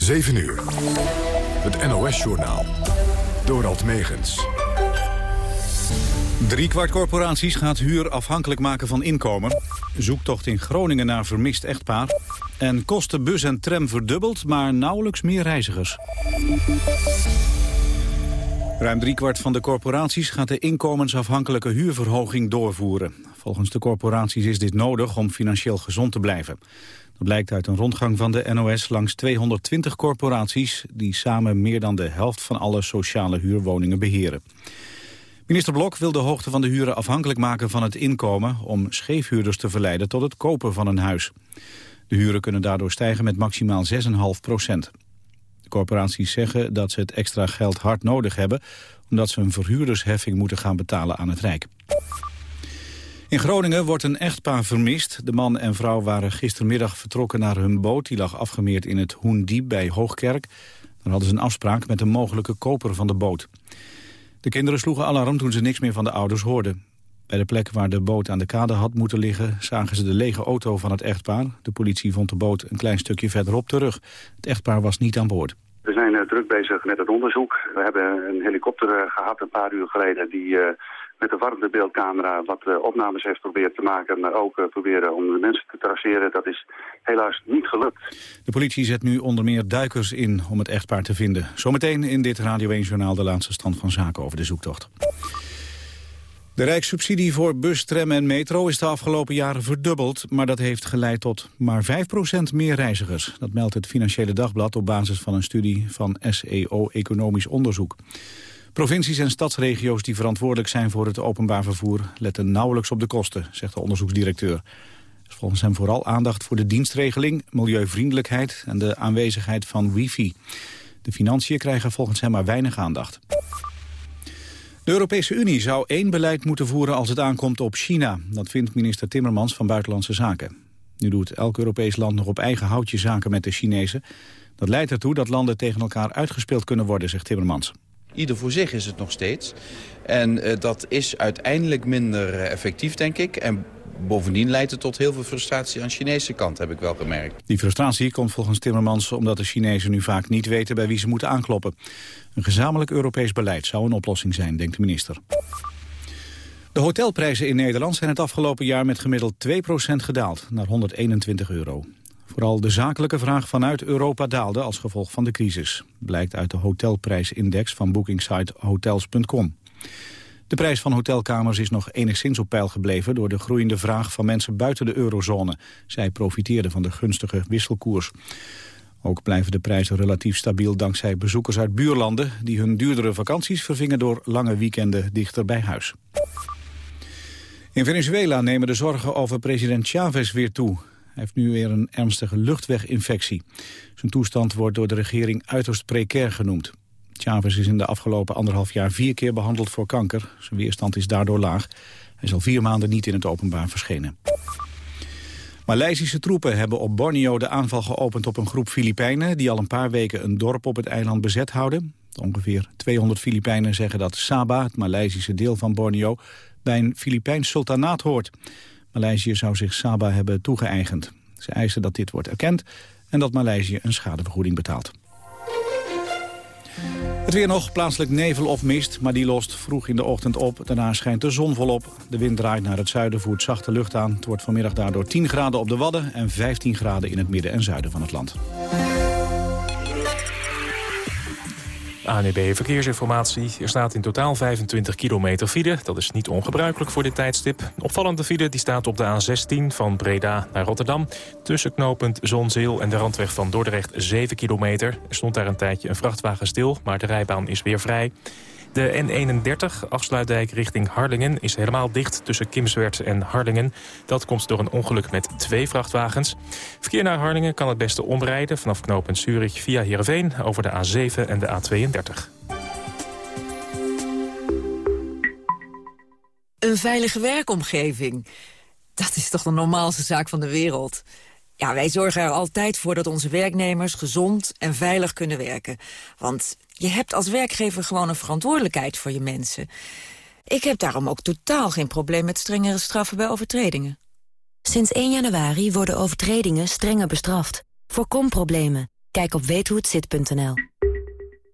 7 uur. Het NOS-journaal. Dorald Megens. Drie kwart corporaties gaat huur afhankelijk maken van inkomen. Zoektocht in Groningen naar vermist echtpaar. En kosten bus en tram verdubbeld, maar nauwelijks meer reizigers. Ruim driekwart van de corporaties gaat de inkomensafhankelijke huurverhoging doorvoeren. Volgens de corporaties is dit nodig om financieel gezond te blijven. Dat blijkt uit een rondgang van de NOS langs 220 corporaties... die samen meer dan de helft van alle sociale huurwoningen beheren. Minister Blok wil de hoogte van de huren afhankelijk maken van het inkomen... om scheefhuurders te verleiden tot het kopen van een huis. De huren kunnen daardoor stijgen met maximaal 6,5 procent. De corporaties zeggen dat ze het extra geld hard nodig hebben... omdat ze een verhuurdersheffing moeten gaan betalen aan het Rijk. In Groningen wordt een echtpaar vermist. De man en vrouw waren gistermiddag vertrokken naar hun boot. Die lag afgemeerd in het Hoendiep bij Hoogkerk. Daar hadden ze een afspraak met een mogelijke koper van de boot. De kinderen sloegen alarm toen ze niks meer van de ouders hoorden. Bij de plek waar de boot aan de kade had moeten liggen... zagen ze de lege auto van het echtpaar. De politie vond de boot een klein stukje verderop terug. Het echtpaar was niet aan boord. We zijn uh, druk bezig met het onderzoek. We hebben een helikopter uh, gehad een paar uur geleden... die uh, met de warmtebeeldcamera wat uh, opnames heeft proberen te maken... maar ook uh, proberen om de mensen te traceren. Dat is helaas niet gelukt. De politie zet nu onder meer duikers in om het echtpaar te vinden. Zometeen in dit Radio 1-journaal de laatste stand van zaken over de zoektocht. De rijkssubsidie voor bus, tram en metro is de afgelopen jaren verdubbeld... maar dat heeft geleid tot maar 5% meer reizigers. Dat meldt het Financiële Dagblad op basis van een studie van SEO Economisch Onderzoek. Provincies en stadsregio's die verantwoordelijk zijn voor het openbaar vervoer... letten nauwelijks op de kosten, zegt de onderzoeksdirecteur. Er is volgens hem vooral aandacht voor de dienstregeling, milieuvriendelijkheid... en de aanwezigheid van wifi. De financiën krijgen volgens hem maar weinig aandacht. De Europese Unie zou één beleid moeten voeren als het aankomt op China. Dat vindt minister Timmermans van Buitenlandse Zaken. Nu doet elk Europees land nog op eigen houtje zaken met de Chinezen. Dat leidt ertoe dat landen tegen elkaar uitgespeeld kunnen worden, zegt Timmermans. Ieder voor zich is het nog steeds. En uh, dat is uiteindelijk minder uh, effectief, denk ik. En bovendien leidt het tot heel veel frustratie aan de Chinese kant, heb ik wel gemerkt. Die frustratie komt volgens Timmermans omdat de Chinezen nu vaak niet weten bij wie ze moeten aankloppen. Een gezamenlijk Europees beleid zou een oplossing zijn, denkt de minister. De hotelprijzen in Nederland zijn het afgelopen jaar met gemiddeld 2% gedaald, naar 121 euro. Vooral de zakelijke vraag vanuit Europa daalde als gevolg van de crisis. Blijkt uit de hotelprijsindex van bookingsite hotels.com. De prijs van hotelkamers is nog enigszins op peil gebleven... door de groeiende vraag van mensen buiten de eurozone. Zij profiteerden van de gunstige wisselkoers. Ook blijven de prijzen relatief stabiel dankzij bezoekers uit buurlanden... die hun duurdere vakanties vervingen door lange weekenden dichter bij huis. In Venezuela nemen de zorgen over president Chavez weer toe. Heeft nu weer een ernstige luchtweginfectie. Zijn toestand wordt door de regering uiterst precair genoemd. Chavez is in de afgelopen anderhalf jaar vier keer behandeld voor kanker. Zijn weerstand is daardoor laag. Hij is al vier maanden niet in het openbaar verschenen. Maleisische troepen hebben op Borneo de aanval geopend op een groep Filipijnen... die al een paar weken een dorp op het eiland bezet houden. Ongeveer 200 Filipijnen zeggen dat Sabah, het Maleisische deel van Borneo... bij een Filipijns sultanaat hoort. Maleisië zou zich Sabah hebben toegeëigend. Ze eisen dat dit wordt erkend en dat Maleisië een schadevergoeding betaalt. Het weer nog, plaatselijk nevel of mist, maar die lost vroeg in de ochtend op. Daarna schijnt de zon volop. De wind draait naar het zuiden, voert zachte lucht aan. Het wordt vanmiddag daardoor 10 graden op de Wadden... en 15 graden in het midden en zuiden van het land. ANEB Verkeersinformatie. Er staat in totaal 25 kilometer file. Dat is niet ongebruikelijk voor dit tijdstip. Opvallende file die staat op de A16 van Breda naar Rotterdam. Tussen knooppunt Zonzeel en de randweg van Dordrecht 7 kilometer. Er stond daar een tijdje een vrachtwagen stil, maar de rijbaan is weer vrij. De N31, afsluitdijk richting Harlingen, is helemaal dicht tussen Kimswert en Harlingen. Dat komt door een ongeluk met twee vrachtwagens. Verkeer naar Harlingen kan het beste omrijden vanaf knooppunt Zurich via Heerenveen over de A7 en de A32. Een veilige werkomgeving. Dat is toch de normaalste zaak van de wereld. Ja, wij zorgen er altijd voor dat onze werknemers gezond en veilig kunnen werken. Want je hebt als werkgever gewoon een verantwoordelijkheid voor je mensen. Ik heb daarom ook totaal geen probleem met strengere straffen bij overtredingen. Sinds 1 januari worden overtredingen strenger bestraft. Voorkom problemen. Kijk op weethohetzit.nl.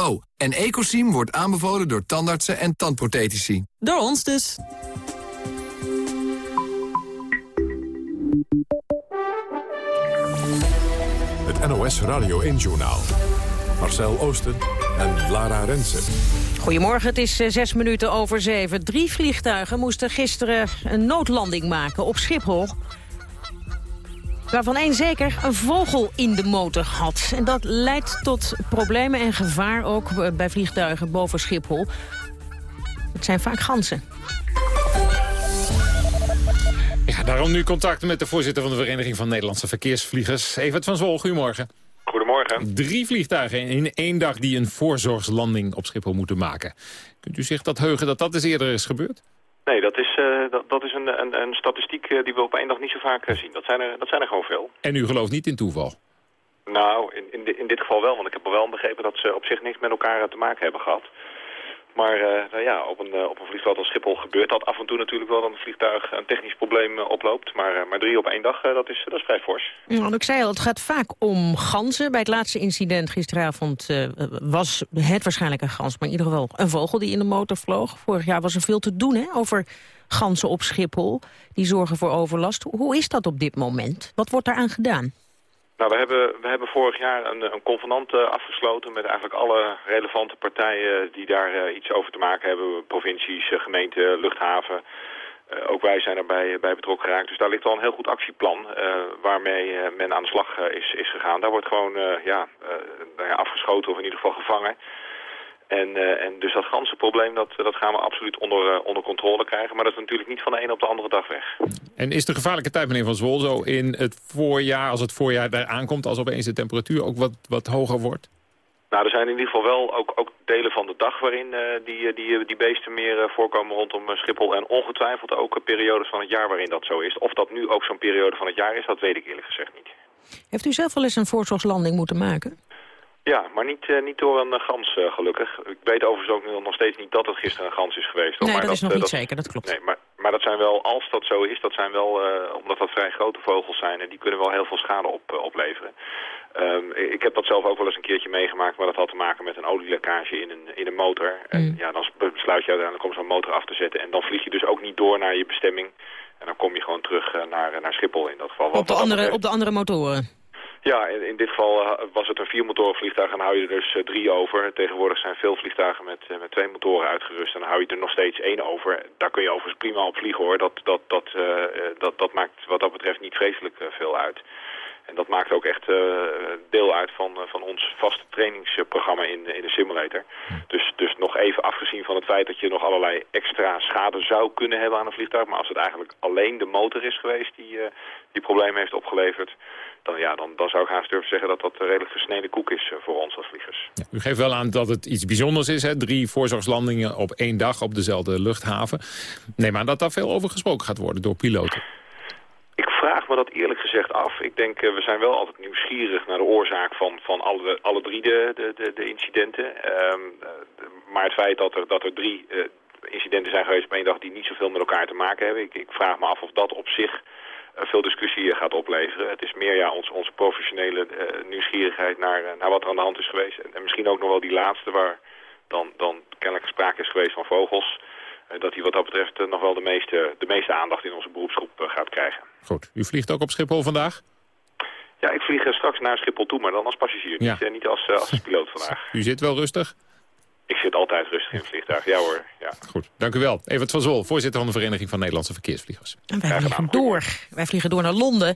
Oh, en Ecosim wordt aanbevolen door tandartsen en tandprothetici. Door ons dus. Het NOS Radio 1-journaal. Marcel Oosten en Lara Rensen. Goedemorgen, het is eh, zes minuten over zeven. Drie vliegtuigen moesten gisteren een noodlanding maken op Schiphol waarvan één zeker een vogel in de motor had. En dat leidt tot problemen en gevaar ook eh, bij vliegtuigen boven Schiphol. Het zijn vaak ganzen. Ja, daarom nu contact met de voorzitter van de Vereniging van Nederlandse Verkeersvliegers. Evert van Zwol, goedemorgen. Goedemorgen. Drie vliegtuigen in één dag die een voorzorgslanding op Schiphol moeten maken. Kunt u zich dat heugen dat dat eens eerder is gebeurd? Nee, dat is, uh, dat, dat is een, een, een statistiek uh, die we op één dag niet zo vaak uh, zien. Dat zijn, er, dat zijn er gewoon veel. En u gelooft niet in toeval? Nou, in, in, in, dit geval wel, want ik heb wel begrepen dat ze op zich niks met elkaar te maken hebben gehad. Maar nou ja, op een, op een vliegveld als Schiphol gebeurt dat af en toe natuurlijk wel dat een vliegtuig een technisch probleem oploopt. Maar, maar drie op één dag, dat, is, dat is vrij fors. Ja, ik zei al, het gaat vaak om ganzen. Bij het laatste incident gisteravond was het waarschijnlijk een gans, maar in ieder geval een vogel die in de motor vloog. Vorig jaar was er veel te doen hè, over ganzen op Schiphol. Die zorgen voor overlast. Hoe is dat op dit moment? Wat wordt daaraan gedaan? Nou, we hebben, we hebben vorig jaar een, een convenant uh, afgesloten met eigenlijk alle relevante partijen die daar uh, iets over te maken hebben. Provincies, uh, gemeenten, luchthaven. ook wij zijn erbij bij betrokken geraakt. Dus daar ligt al een heel goed actieplan waarmee men aan de slag is, is gegaan. Daar wordt gewoon nou ja, afgeschoten of in ieder geval gevangen. En, uh, en dus dat ganse probleem, dat, dat gaan we absoluut onder, uh, onder controle krijgen. Maar dat is natuurlijk niet van de een op de andere dag weg. En is de gevaarlijke tijd, meneer Van Zwol, zo in het voorjaar, als het voorjaar daar aankomt... als opeens de temperatuur ook wat, wat hoger wordt? Nou, er zijn in ieder geval wel ook, ook delen van de dag waarin uh, die, die, die beesten meer voorkomen rondom Schiphol. En ongetwijfeld ook periodes van het jaar waarin dat zo is. Of dat nu ook zo'n periode van het jaar is, dat weet ik eerlijk gezegd niet. Heeft u zelf wel eens een voorzorgslanding moeten maken? Ja, maar niet, uh, niet door een gans, uh, gelukkig. Ik weet overigens ook nog steeds niet dat het gisteren een gans is geweest. Nee, maar dat, is nog niet zeker, dat klopt. Nee, maar, maar dat zijn wel, als dat zo is, dat zijn wel, omdat dat vrij grote vogels zijn... en die kunnen wel heel veel schade op, opleveren. Um, ik heb dat zelf ook wel eens een keertje meegemaakt... maar dat had te maken met een olielekkage in een, in een motor. Mm. En ja, dan besluit je uiteindelijk om zo'n motor af te zetten... en dan vlieg je dus ook niet door naar je bestemming... en dan kom je gewoon terug naar, naar Schiphol in dat geval. Op de, andere, op de andere motoren? Ja, in, in, dit geval was het een viermotorenvliegtuig en hou je er dus uh, drie over. Tegenwoordig zijn veel vliegtuigen met, uh, met twee motoren uitgerust en dan hou je er nog steeds één over. Daar kun je overigens prima op vliegen hoor. Dat, dat, dat, uh, dat, dat maakt wat dat betreft niet vreselijk veel uit. En dat maakt ook echt deel uit van, van ons vaste trainingsprogramma in, in de simulator. Dus, dus nog even afgezien van het feit dat je nog allerlei extra schade zou kunnen hebben aan een vliegtuig. Maar als het eigenlijk alleen de motor is geweest die, die problemen heeft opgeleverd dan, ja, dan, dan zou ik haast durven zeggen dat dat redelijk versneden koek is voor ons als vliegers. Ja, u geeft wel aan dat het iets bijzonders is, hè? drie voorzorgslandingen op één dag op dezelfde luchthaven. Nee, maar dat daar veel over gesproken gaat worden door piloten. Ik vraag me dat eerlijk gezegd af. Ik denk, uh, we zijn wel altijd nieuwsgierig naar de oorzaak van, van alle, alle drie de, de, de, incidenten. Um, uh, maar het feit dat er, dat er drie uh, incidenten zijn geweest op één dag die niet zoveel met elkaar te maken hebben. Ik, ik vraag me af of dat op zich veel discussie gaat opleveren. Het is meer ja, ons, onze professionele uh, nieuwsgierigheid naar, uh, naar wat er aan de hand is geweest. En, en, misschien ook nog wel die laatste waar dan, dan kennelijk sprake is geweest van vogels. Dat die wat dat betreft nog wel de meeste, de meeste aandacht in onze beroepsgroep gaat krijgen. Goed. U vliegt ook op Schiphol vandaag? Ja, ik vlieg straks naar Schiphol toe, maar dan als passagier. Ja. Niet, niet als, als piloot vandaag. U zit wel rustig? Ik zit altijd rustig in het vliegtuig, ja hoor. Ja. Goed, dank u wel. Evert van Zol, voorzitter van de Vereniging van Nederlandse Verkeersvliegers. En wij vliegen door. Wij vliegen door naar Londen.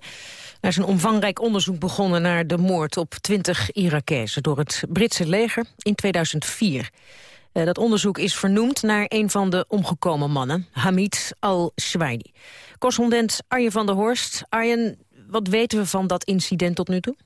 Er is een omvangrijk onderzoek begonnen naar de moord op 20 Irakezen door het Britse leger in 2004. Uh, dat onderzoek is vernoemd naar een van de omgekomen mannen, Hamid al-Shwaidi. Correspondent Arjen van der Horst. Arjen, wat weten we van dat incident tot nu toe?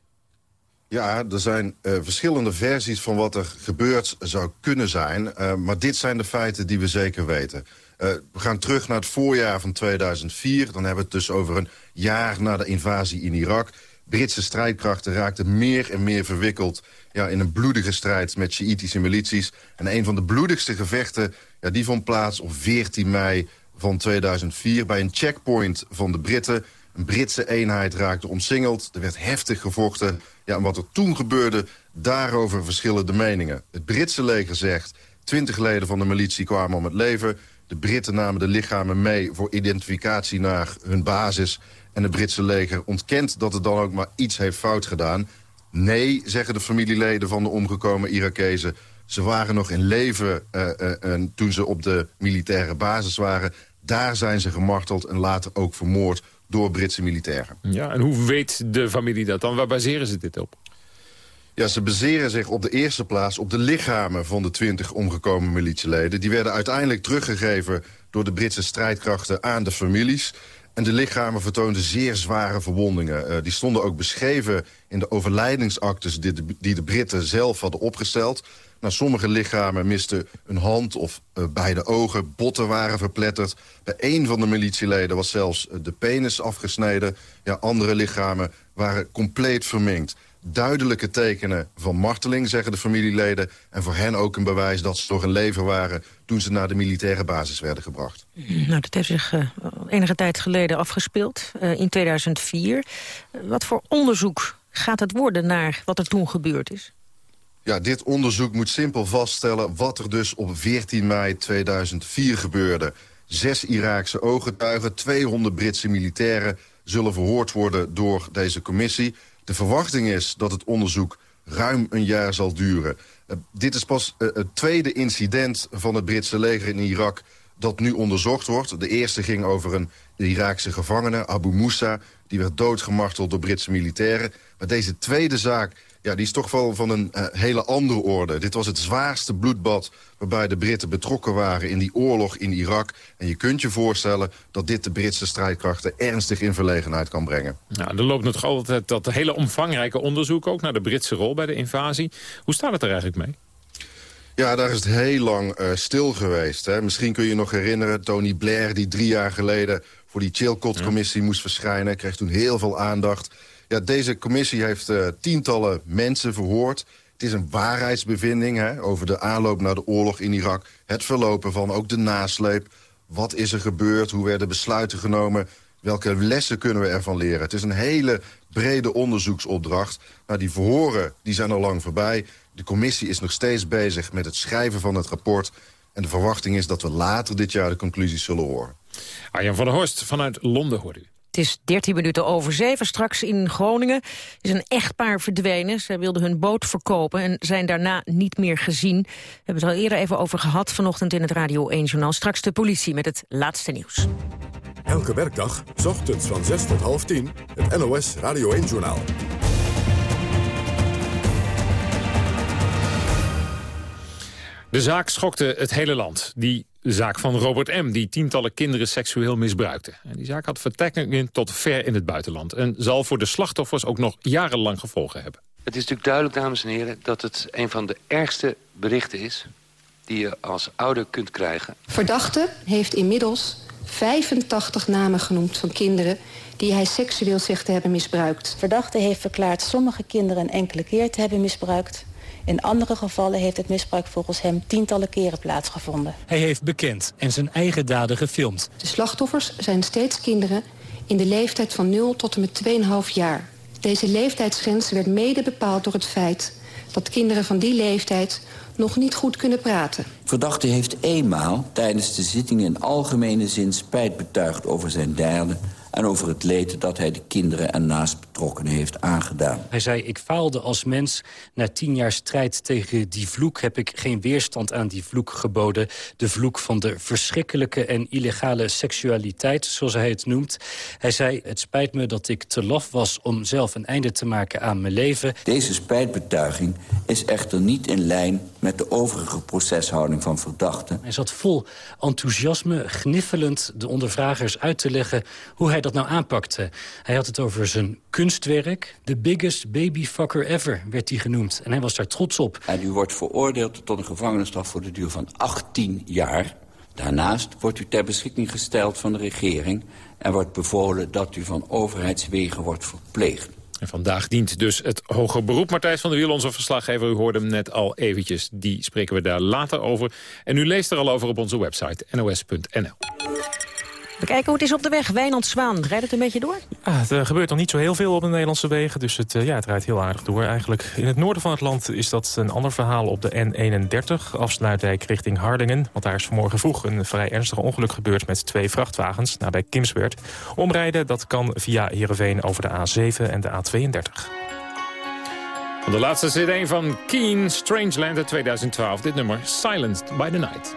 Ja, er zijn uh, verschillende versies van wat er gebeurd zou kunnen zijn. Uh, maar dit zijn de feiten die we zeker weten. Uh, we gaan terug naar het voorjaar van 2004. Dan hebben we het dus over een jaar na de invasie in Irak. Britse strijdkrachten raakten meer en meer verwikkeld... Ja, in een bloedige strijd met Sjiitische milities. En een van de bloedigste gevechten ja, die vond plaats op 14 mei van 2004... bij een checkpoint van de Britten. Een Britse eenheid raakte omsingeld. Er werd heftig gevochten. Ja, en wat er toen gebeurde, daarover verschillen de meningen. Het Britse leger zegt... 20 leden van de militie kwamen om het leven. De Britten namen de lichamen mee voor identificatie naar hun basis. En het Britse leger ontkent dat het dan ook maar iets heeft fout gedaan. Nee, zeggen de familieleden van de omgekomen Irakezen. Ze waren nog in leven uh, toen ze op de militaire basis waren. Daar zijn ze gemarteld en later ook vermoord door Britse militairen. Ja, en hoe weet de familie dat dan? Waar baseren ze dit op? Ja, ze baseren zich op de eerste plaats op de lichamen van de twintig omgekomen militieleden. Die werden uiteindelijk teruggegeven door de Britse strijdkrachten aan de families. En de lichamen vertoonden zeer zware verwondingen. Uh, die stonden ook beschreven in de overlijdingsactes die de, die de Britten zelf hadden opgesteld. Nou, sommige lichamen misten een hand of uh, beide ogen, botten waren verpletterd. Bij één van de militieleden was zelfs uh, de penis afgesneden. Ja, andere lichamen waren compleet verminkt duidelijke tekenen van marteling, zeggen de familieleden. En voor hen ook een bewijs dat ze nog in leven waren... toen ze naar de militaire basis werden gebracht. Nou, dat heeft zich uh, enige tijd geleden afgespeeld, in 2004. Uh, wat voor onderzoek gaat het worden naar wat er toen gebeurd is? Ja, dit onderzoek moet simpel vaststellen wat er dus op 14 mei 2004 gebeurde. Zes Iraakse ooggetuigen, 200 Britse militairen zullen verhoord worden door deze commissie. De verwachting is dat het onderzoek ruim een jaar zal duren. Uh, dit is pas uh, het tweede incident van het Britse leger in Irak dat nu onderzocht wordt. De eerste ging over een Iraakse gevangene, Abu Moussa. Die werd doodgemarteld door Britse militairen. Maar deze tweede zaak ja, die is toch wel van een uh, hele andere orde. Dit was het zwaarste bloedbad waarbij de Britten betrokken waren... in die oorlog in Irak. En je kunt je voorstellen dat dit de Britse strijdkrachten... ernstig in verlegenheid kan brengen. Ja, er loopt nog altijd dat hele omvangrijke onderzoek... ook naar de Britse rol bij de invasie. Hoe staat het er eigenlijk mee? Ja, daar is het heel lang uh, stil geweest. Hè. Misschien kun je je nog herinneren, Tony Blair... die drie jaar geleden voor die Chilcot-commissie ja. moest verschijnen... kreeg toen heel veel aandacht... Ja, deze commissie heeft uh, tientallen mensen verhoord. Het is een waarheidsbevinding hè, over de aanloop naar de oorlog in Irak. Het verlopen van ook de nasleep. Wat is er gebeurd? Hoe werden besluiten genomen? Welke lessen kunnen we ervan leren? Het is een hele brede onderzoeksopdracht. Nou, die verhoren die zijn al lang voorbij. De commissie is nog steeds bezig met het schrijven van het rapport. En de verwachting is dat we later dit jaar de conclusies zullen horen. Arjan van der Horst vanuit Londen hoort u. Het is 13 minuten over zeven. Straks in Groningen is een echtpaar verdwenen. Zij wilden hun boot verkopen en zijn daarna niet meer gezien. We hebben het al eerder even over gehad vanochtend in het Radio 1-journaal. Straks de politie met het laatste nieuws. Elke werkdag, s ochtends van 6 tot half 10, het NOS Radio 1-journaal. De zaak schokte het hele land. Die zaak van Robert M., die tientallen kinderen seksueel misbruikte. En die zaak had vertrekkingen tot ver in het buitenland... en zal voor de slachtoffers ook nog jarenlang gevolgen hebben. Het is natuurlijk duidelijk, dames en heren... dat het een van de ergste berichten is die je als ouder kunt krijgen. Verdachte heeft inmiddels 85 namen genoemd van kinderen... die hij seksueel zegt te hebben misbruikt. Verdachte heeft verklaard sommige kinderen een enkele keer te hebben misbruikt... In andere gevallen heeft het misbruik volgens hem tientallen keren plaatsgevonden. Hij heeft bekend en zijn eigen daden gefilmd. De slachtoffers zijn steeds kinderen in de leeftijd van 0 tot en met 2,5 jaar. Deze leeftijdsgrens werd mede bepaald door het feit dat kinderen van die leeftijd nog niet goed kunnen praten. Verdachte heeft eenmaal tijdens de zitting in algemene zin spijt betuigd over zijn daden... en over het leed dat hij de kinderen en naast heeft aangedaan. Hij zei, ik faalde als mens. Na tien jaar strijd tegen die vloek heb ik geen weerstand aan die vloek geboden. De vloek van de verschrikkelijke en illegale seksualiteit, zoals hij het noemt. Hij zei, het spijt me dat ik te laf was om zelf een einde te maken aan mijn leven. Deze spijtbetuiging is echter niet in lijn met de overige proceshouding van verdachten. Hij zat vol enthousiasme, gniffelend de ondervragers uit te leggen hoe hij dat nou aanpakte. Hij had het over zijn kunstwerk. The biggest babyfucker ever werd hij genoemd. En hij was daar trots op. En u wordt veroordeeld tot een gevangenisstraf voor de duur van 18 jaar. Daarnaast wordt u ter beschikking gesteld van de regering... en wordt bevolen dat u van overheidswegen wordt verpleegd. En vandaag dient dus het hoger beroep. Martijs van der Wiel, onze verslaggever, u hoorde hem net al eventjes. Die spreken we daar later over. En u leest er al over op onze website nos.nl. We kijken hoe het is op de weg. Wijnand Zwaan, rijdt het een beetje door? Ah, er gebeurt nog niet zo heel veel op de Nederlandse wegen, dus het, eh, ja, het rijdt heel aardig door eigenlijk. In het noorden van het land is dat een ander verhaal op de N31, afsluitdijk richting Hardingen. Want daar is vanmorgen vroeg een vrij ernstig ongeluk gebeurd met twee vrachtwagens, nabij Kimswerd. Omrijden, dat kan via Heerenveen over de A7 en de A32. Van de laatste cd van Keen, Strangeland uit 2012. Dit nummer, Silenced by the Night.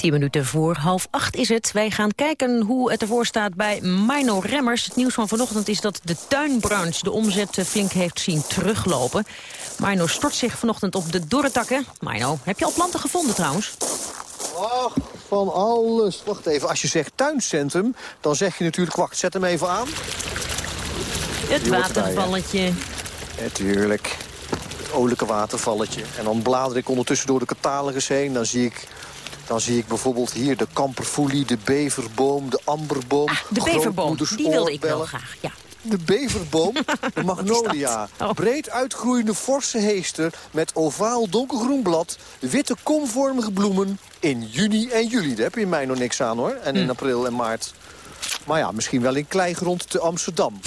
Tien minuten voor half acht is het. Wij gaan kijken hoe het ervoor staat bij Mino Remmers. Het nieuws van vanochtend is dat de tuinbranche de omzet eh, flink heeft zien teruglopen. Mino stort zich vanochtend op de dorre takken. Mino, heb je al planten gevonden trouwens? Ach, van alles. Wacht even, als je zegt tuincentrum, dan zeg je natuurlijk... Wacht, zet hem even aan. Het watervalletje. Natuurlijk. Het olijke watervalletje. En dan blader ik ondertussen door de catalogus heen. Dan zie ik Dan zie ik bijvoorbeeld hier de kamperfoelie, de beverboom, de amberboom. Ah, De beverboom, die wilde ik wel graag. Ja. De beverboom, de magnolia. Oh. Breed uitgroeiende forse heester met ovaal donkergroen blad... witte komvormige bloemen in juni en juli. Daar heb je in mei nog niks aan, hoor. En in Hm. april en maart. Maar ja, misschien wel in kleigrond te Amsterdam.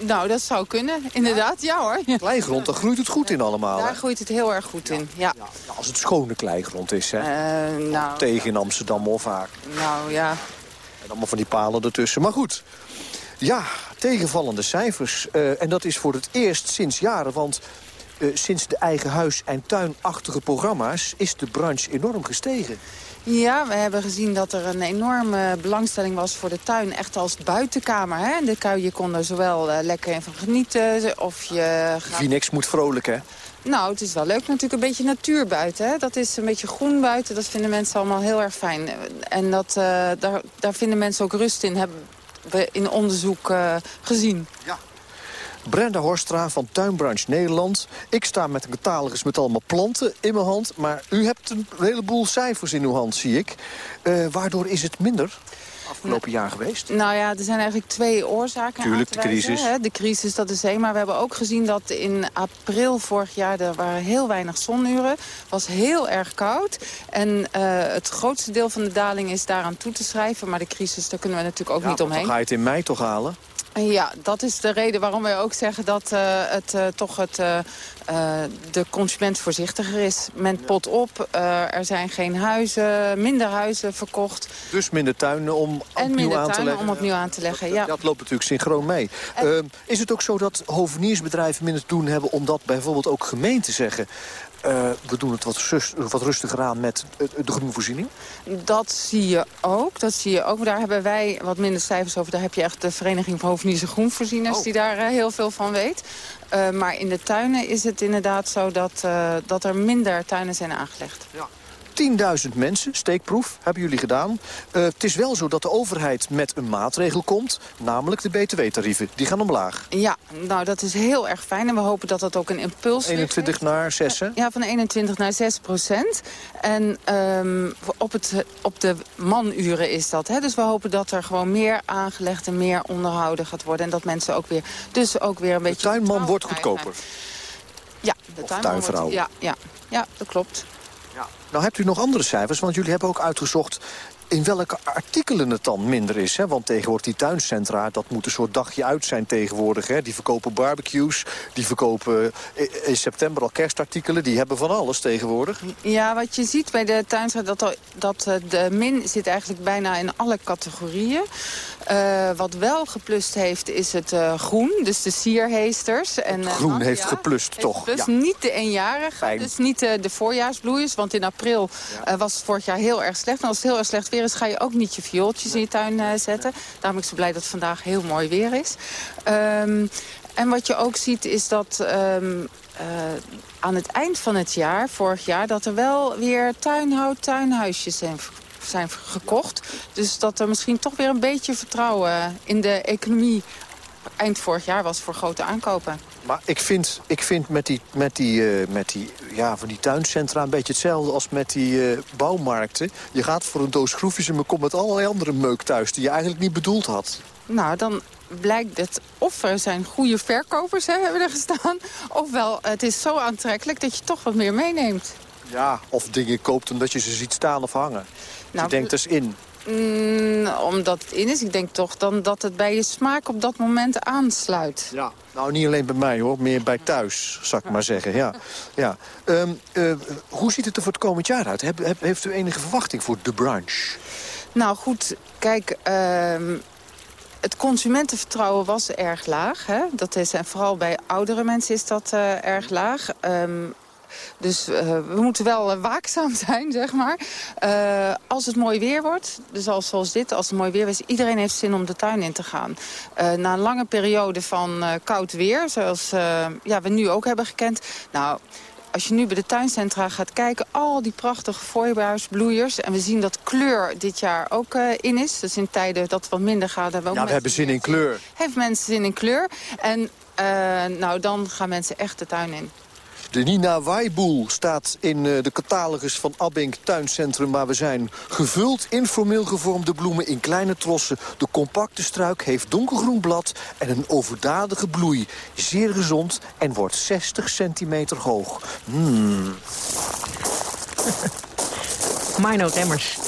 Nou, dat zou kunnen. Inderdaad, ja hoor. Kleigrond, daar groeit het goed in allemaal. hè? Daar groeit het heel erg goed in, ja. Als het schone kleigrond is, hè. Eh, nou, Tegen in Amsterdam of vaak. nou ja. En allemaal van die palen ertussen. Maar goed, ja, tegenvallende cijfers. Eh, en dat is voor het eerst sinds jaren, want... eh, sinds de eigen huis- en tuinachtige programma's is de branche enorm gestegen. Ja, we hebben gezien dat er een enorme belangstelling was voor de tuin. Echt als buitenkamer. Hè? De kuien konden er zowel eh, lekker van genieten. Of je gaat... Vinex moet vrolijk, hè? Nou, het is wel leuk natuurlijk een beetje natuur buiten. Hè? Dat is een beetje groen buiten. Dat vinden mensen allemaal heel erg fijn. En dat, eh, daar, daar vinden mensen ook rust in. Hebben we in onderzoek eh, gezien. Ja. Brenda Horstra van Tuinbranche Nederland. Ik sta met een catalogus met allemaal planten in mijn hand. Maar u hebt een heleboel cijfers in uw hand, zie ik. Eh, waardoor is het minder afgelopen jaar geweest? Nou ja, er zijn eigenlijk twee oorzaken Tuurlijk, aan te de crisis. Hè? De crisis, dat is één. Maar we hebben ook gezien dat in april vorig jaar... er waren heel weinig zonuren. was heel erg koud. En eh, het grootste deel van de daling is daaraan toe te schrijven. Maar de crisis, daar kunnen we natuurlijk ook Ja, niet omheen. Dan ga je het in mei toch halen? Ja, dat is de reden waarom wij ook zeggen dat eh, het eh, toch het, eh, de consument voorzichtiger is. Men pot op, er zijn geen huizen, minder huizen verkocht. Dus minder tuinen om En opnieuw minder aan te leggen. om opnieuw aan te leggen, ja. Dat loopt natuurlijk synchroon mee. Ehm, is het ook zo dat hoveniersbedrijven minder te doen hebben... omdat bijvoorbeeld ook gemeenten zeggen... eh, we doen het wat, zus- wat rustiger aan met eh, de groenvoorziening? Dat zie je ook. Dat zie je ook. Daar hebben wij wat minder cijfers over. Daar heb je echt de Vereniging van Hovenierse Groenvoorzieners... die daar eh, heel veel van weet. Maar in de tuinen is het inderdaad zo dat, dat er minder tuinen zijn aangelegd. 10.000 mensen, steekproef, hebben jullie gedaan. Eh, het is wel zo dat de overheid met een maatregel komt... namelijk de btw-tarieven. Die gaan omlaag. Ja, nou dat is heel erg fijn. En we hopen dat dat ook een impuls 21 naar 6, hè? Ja, van 21 naar 6 procent. En ehm, op, het, op de manuren is dat. Hè? Dus we hopen dat er gewoon meer aangelegd en meer onderhouden gaat worden. En dat mensen ook weer, dus ook weer een beetje... De tuinman wordt goedkoper. Ja, de tuinman tuinvrouw. Wordt, ja, ja, ja, dat klopt. Nou hebt u nog andere cijfers, want jullie hebben ook uitgezocht... in welke artikelen het dan minder is. Hè? Want tegenwoordig die tuincentra, dat moet een soort dagje uit zijn tegenwoordig. Hè? Die verkopen barbecues, die verkopen eh, in september al kerstartikelen. Die hebben van alles tegenwoordig. Ja, wat je ziet bij de tuinstraat, dat, dat eh, de min zit eigenlijk bijna in alle categorieën. Eh, wat wel geplust heeft, is het eh, groen, dus de sierheesters. En, eh, Groen heeft geplust, heeft toch? geplust. Ja. Niet de eenjarige, dus niet de voorjaarsbloeiers. Want in april was het vorig jaar heel erg slecht. En als het heel erg slecht weer is, ga je ook niet je viooltjes in je tuin zetten. Daarom ben ik zo blij dat het vandaag heel mooi weer is. Ehm, en wat je ook ziet is dat ehm, eh, aan het eind van het jaar, vorig jaar... dat er wel weer tuinhout, tuinhuisjes zijn, zijn gekocht. Dus dat er misschien toch weer een beetje vertrouwen in de economie... eind vorig jaar was voor grote aankopen. Maar ik vind, ik vind met, die, met, die, eh, met die, ja, van die tuincentra een beetje hetzelfde als met die eh, bouwmarkten. Je gaat voor een doos schroefjes en je komt met allerlei andere meuk thuis... die je eigenlijk niet bedoeld had. Nou, dan blijkt het of er zijn goede verkopers, hè, hebben er gestaan... ofwel het is zo aantrekkelijk dat je toch wat meer meeneemt. Ja, of dingen koopt omdat je ze ziet staan of hangen. Nou, je denkt dus in. Mm, omdat het in is. Ik denk toch dan dat het bij je smaak op dat moment aansluit. Ja. Nou, niet alleen bij mij hoor, meer bij thuis, zou ik maar zeggen. Ja. Ja. Ehm, eh, hoe ziet het er voor het komend jaar uit? Heb, heb- heeft u enige verwachting voor de branche? Nou goed, kijk, ehm, het consumentenvertrouwen was erg laag. Hè? Dat is, en vooral bij oudere mensen is dat eh, erg laag. Ehm, dus eh, we moeten wel eh, waakzaam zijn, zeg maar. Eh, als het mooi weer wordt, dus als, zoals dit, als het mooi weer is... iedereen heeft zin om de tuin in te gaan. Na een lange periode van koud weer, zoals ja, we nu ook hebben gekend... Nou, als je nu bij de tuincentra gaat kijken, al die prachtige voorjaarsbloeiers. En we zien dat kleur dit jaar ook in is. Dus in tijden dat het wat minder gaat, hebben we ook Ja, we hebben zin in kleur. heeft mensen zin in kleur. En nou, dan gaan mensen echt de tuin in. De Nina Waaiboel staat in eh, de catalogus van Abink Tuincentrum waar we zijn. Gevuld, informeel gevormde bloemen in kleine trossen. De compacte struik heeft donkergroen blad en een overdadige bloei. Zeer gezond en wordt 60 centimeter hoog. Hmm. Mino Remmers,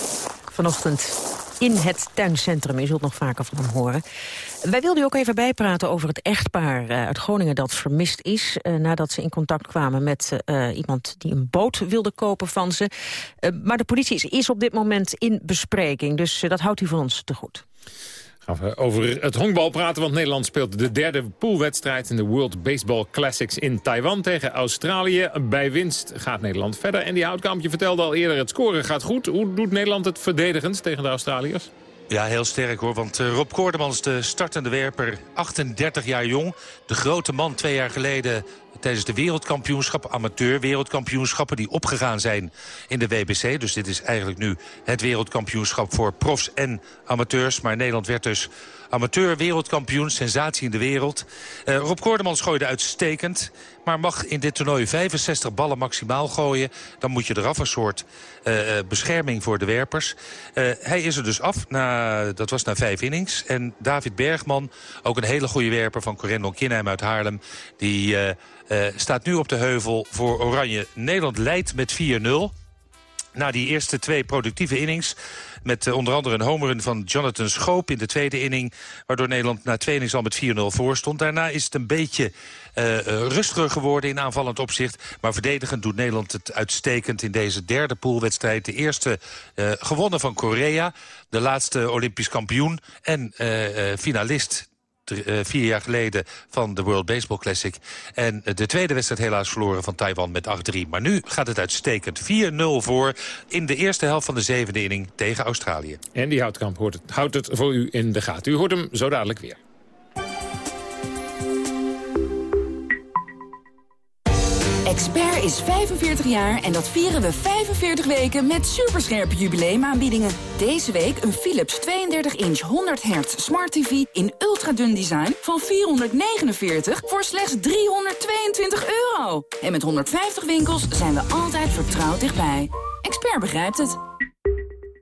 vanochtend in het tuincentrum. Je zult nog vaker van hem horen. Wij wilden u ook even bijpraten over het echtpaar eh, uit Groningen dat vermist is. eh, nadat ze in contact kwamen met eh, iemand die een boot wilde kopen van ze. Maar de politie is, op dit moment in bespreking. Dus dat houdt u voor ons te goed. Gaan we over het honkbal praten, want Nederland speelt de derde poolwedstrijd in de World Baseball Classics in Taiwan tegen Australië. Bij winst gaat Nederland verder. En die Houtkampje vertelde al eerder, het scoren gaat goed. Hoe doet Nederland het verdedigend tegen de Australiërs? Ja, heel sterk hoor. Want eh, Rob Koordemans, de startende werper, 38 jaar jong. De grote man twee jaar geleden tijdens de wereldkampioenschappen, amateur wereldkampioenschappen die opgegaan zijn in de WBC. Dus dit is eigenlijk nu het wereldkampioenschap voor profs en amateurs. Maar Nederland werd dus amateur wereldkampioen, sensatie in de wereld. Eh, Rob Koordemans gooide uitstekend, maar mag in dit toernooi 65 ballen maximaal gooien. Dan moet je eraf een soort eh, eh, bescherming voor de werpers. Eh, hij is er dus af, na, dat was na vijf innings. En David Bergman, ook een hele goede werper van Corendon Kinheim uit Haarlem... die staat nu op de heuvel voor Oranje. Nederland leidt met 4-0. Na die eerste twee productieve innings... met eh, onder andere een homerun van Jonathan Schoop in de tweede inning... waardoor Nederland na twee innings al met 4-0 voor stond. Daarna is het een beetje eh, eh, rustiger geworden in aanvallend opzicht. Maar verdedigend doet Nederland het uitstekend in deze derde poolwedstrijd. De eerste gewonnen van Korea, de laatste Olympisch kampioen... en finalist vier jaar geleden van de World Baseball Classic. En eh, de tweede wedstrijd helaas verloren van Taiwan met 8-3. Maar nu gaat het uitstekend. 4-0 voor in de eerste helft van de zevende inning tegen Australië. En die Houtkamp hoort het, houdt het voor u in de gaten. U hoort hem zo dadelijk weer. Expert is 45 jaar en dat vieren we 45 weken met superscherpe jubileumaanbiedingen. Deze week een Philips 32-inch 100 hertz Smart TV in ultradun design van 449 voor slechts 322 euro. En met 150 winkels zijn we altijd vertrouwd dichtbij. Expert begrijpt het.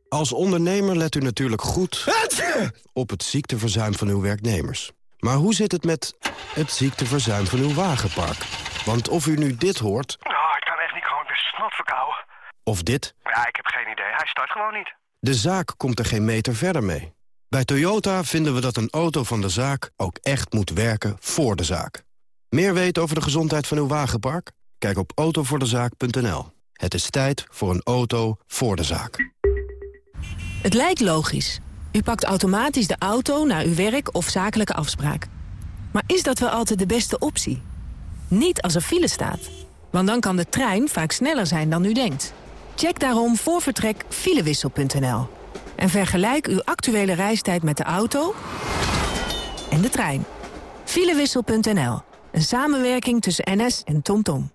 Als ondernemer let u natuurlijk goed op het ziekteverzuim van uw werknemers. Maar hoe zit het met het ziekteverzuim van uw wagenpark? Want of u nu dit hoort, Nou, ik kan echt niet gewoon de snot verkouden. of dit... Ja, ik heb geen idee. Hij start gewoon niet. De zaak komt er geen meter verder mee. Bij Toyota vinden we dat een auto van de zaak ook echt moet werken voor de zaak. Meer weten over de gezondheid van uw wagenpark? Kijk op autovoordezaak.nl. Het is tijd voor een auto voor de zaak. Het lijkt logisch. U pakt automatisch de auto naar uw werk of zakelijke afspraak. Maar is dat wel altijd de beste optie? Niet als er file staat. Want dan kan de trein vaak sneller zijn dan u denkt. Check daarom voor vertrek filewissel.nl. En vergelijk uw actuele reistijd met de auto en de trein. Filewissel.nl. Een samenwerking tussen NS en TomTom.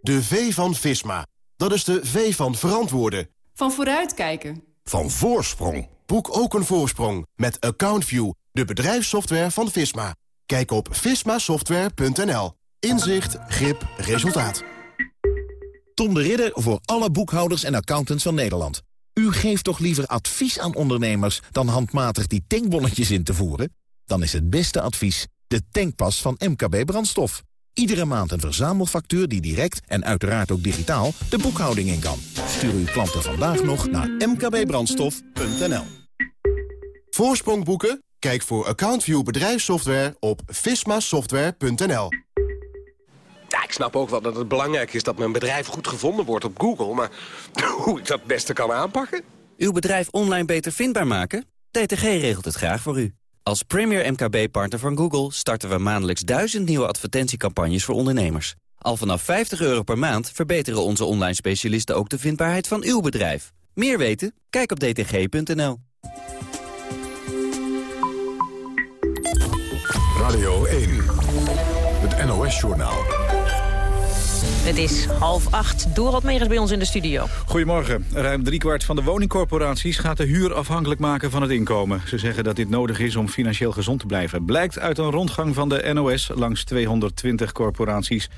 De V van Visma. Dat is de V van verantwoorden. Van vooruitkijken. Van voorsprong. Boek ook een voorsprong met AccountView, de bedrijfssoftware van Visma. Kijk op vismasoftware.nl. Inzicht, grip, resultaat. Tom de Ridder voor alle boekhouders en accountants van Nederland. U geeft toch liever advies aan ondernemers dan handmatig die tankbonnetjes in te voeren? Dan is het beste advies de tankpas van MKB Brandstof. Iedere maand een verzamelfactuur die direct en uiteraard ook digitaal de boekhouding in kan. Stuur uw klanten vandaag nog naar mkbbrandstof.nl. Voorsprong boeken? Kijk voor AccountView bedrijfssoftware op vismasoftware.nl. Ja, ik snap ook wel dat het belangrijk is dat mijn bedrijf goed gevonden wordt op Google. Maar hoe ik dat het beste kan aanpakken? Uw bedrijf online beter vindbaar maken? DTG regelt het graag voor u. Als premier MKB-partner van Google starten we maandelijks duizend nieuwe advertentiecampagnes voor ondernemers. Al vanaf 50 euro per maand verbeteren onze online specialisten ook de vindbaarheid van uw bedrijf. Meer weten? Kijk op dtg.nl. Radio 1, het NOS-journaal. Het is half acht. Dorot bij ons in de studio. Goedemorgen. Ruim driekwart van de woningcorporaties gaat de huur afhankelijk maken van het inkomen. Ze zeggen dat dit nodig is om financieel gezond te blijven. Blijkt uit een rondgang van de NOS langs 220 corporaties.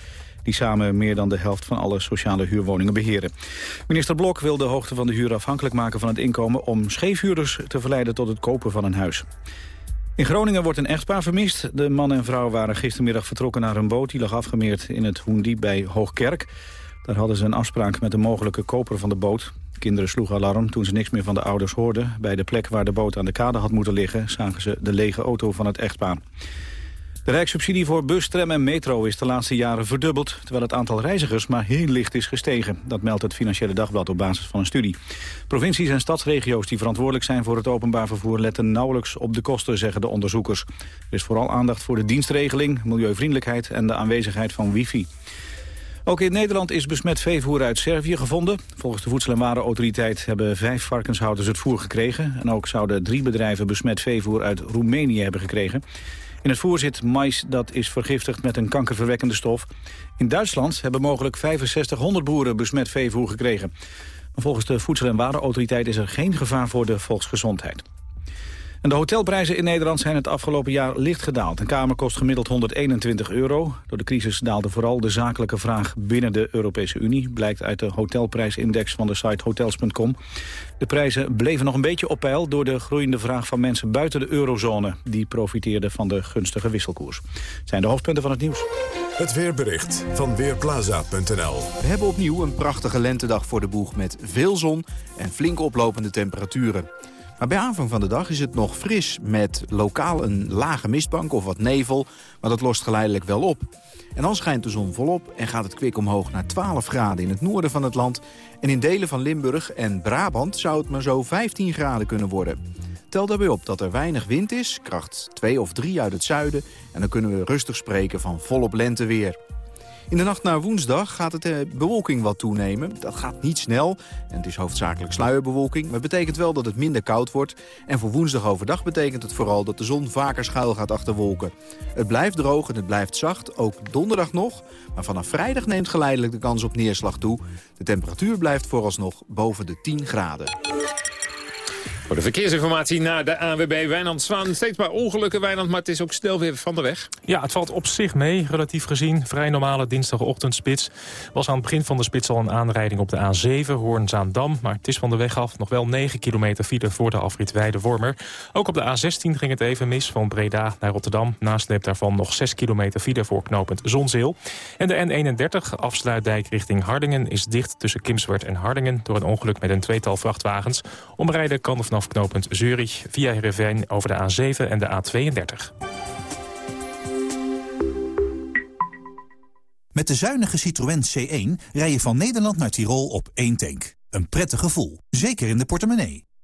die samen meer dan de helft van alle sociale huurwoningen beheren. Minister Blok wil de hoogte van de huur afhankelijk maken van het inkomen... om scheefhuurders te verleiden tot het kopen van een huis. In Groningen wordt een echtpaar vermist. De man en vrouw waren gistermiddag vertrokken naar een boot. Die lag afgemeerd in het Hoendiep bij Hoogkerk. Daar hadden ze een afspraak met de mogelijke koper van de boot. De kinderen sloegen alarm toen ze niks meer van de ouders hoorden. Bij de plek waar de boot aan de kade had moeten liggen... zagen ze de lege auto van het echtpaar. De rijkssubsidie voor bus, tram en metro is de laatste jaren verdubbeld... terwijl het aantal reizigers maar heel licht is gestegen. Dat meldt het Financiële Dagblad op basis van een studie. Provincies en stadsregio's die verantwoordelijk zijn voor het openbaar vervoer... letten nauwelijks op de kosten, zeggen de onderzoekers. Er is vooral aandacht voor de dienstregeling, milieuvriendelijkheid... en de aanwezigheid van wifi. Ook in Nederland is besmet veevoer uit Servië gevonden. Volgens de Voedsel- en Warenautoriteit hebben vijf varkenshouders het voer gekregen. En ook zouden drie bedrijven besmet veevoer uit Roemenië hebben gekregen. In het voer zit mais dat is vergiftigd met een kankerverwekkende stof. In Duitsland hebben mogelijk 6500 boeren besmet veevoer gekregen. Maar volgens de Voedsel- en Warenautoriteit is er geen gevaar voor de volksgezondheid. En de hotelprijzen in Nederland zijn het afgelopen jaar licht gedaald. Een kamer kost gemiddeld 121 euro. Door de crisis daalde vooral de zakelijke vraag binnen de Europese Unie. Blijkt uit de hotelprijsindex van de site hotels.com. De prijzen bleven nog een beetje op peil door de groeiende vraag van mensen buiten de eurozone. Die profiteerden van de gunstige wisselkoers. Zijn de hoofdpunten van het nieuws. Het weerbericht van Weerplaza.nl We hebben opnieuw een prachtige lentedag voor de boeg met veel zon en flink oplopende temperaturen. Maar bij aanvang van de dag is het nog fris met lokaal een lage mistbank of wat nevel. Maar dat lost geleidelijk wel op. En dan schijnt de zon volop en gaat het kwik omhoog naar 12 graden in het noorden van het land. En in delen van Limburg en Brabant zou het maar zo 15 graden kunnen worden. Tel daarbij op dat er weinig wind is, kracht 2 of 3 uit het zuiden. En dan kunnen we rustig spreken van volop lenteweer. In de nacht naar woensdag gaat het de bewolking wat toenemen. Dat gaat niet snel en het is hoofdzakelijk sluierbewolking. Maar het betekent wel dat het minder koud wordt. En voor woensdag overdag betekent het vooral dat de zon vaker schuil gaat achter wolken. Het blijft droog en het blijft zacht, ook donderdag nog. Maar vanaf vrijdag neemt geleidelijk de kans op neerslag toe. De temperatuur blijft vooralsnog boven de 10 graden. Voor de verkeersinformatie naar de ANWB Wijnand Zwaan. Steeds maar ongelukken, Wijnand, maar het is ook stil weer van de weg. Ja, het valt op zich mee, relatief gezien. Vrij normale dinsdagochtendspits. Was aan het begin van de spits al een aanrijding op de A7, Hoorn-Zaandam. Maar het is van de weg af nog wel 9 kilometer file voor de afrit Weide-Wormer. Ook op de A16 ging het even mis, van Breda naar Rotterdam. Nasleep daarvan nog 6 kilometer file voor knooppunt Zonzeel. En de N31, afsluitdijk richting Hardingen, is dicht tussen Kimswert en Hardingen... door een ongeluk met een tweetal vrachtwagens. Omrijden kan vanaf knooppunt Zurich via Heerenveen over de A7 en de A32. Met de zuinige Citroën C1 rij je van Nederland naar Tirol op één tank. Een prettig gevoel, zeker in de portemonnee.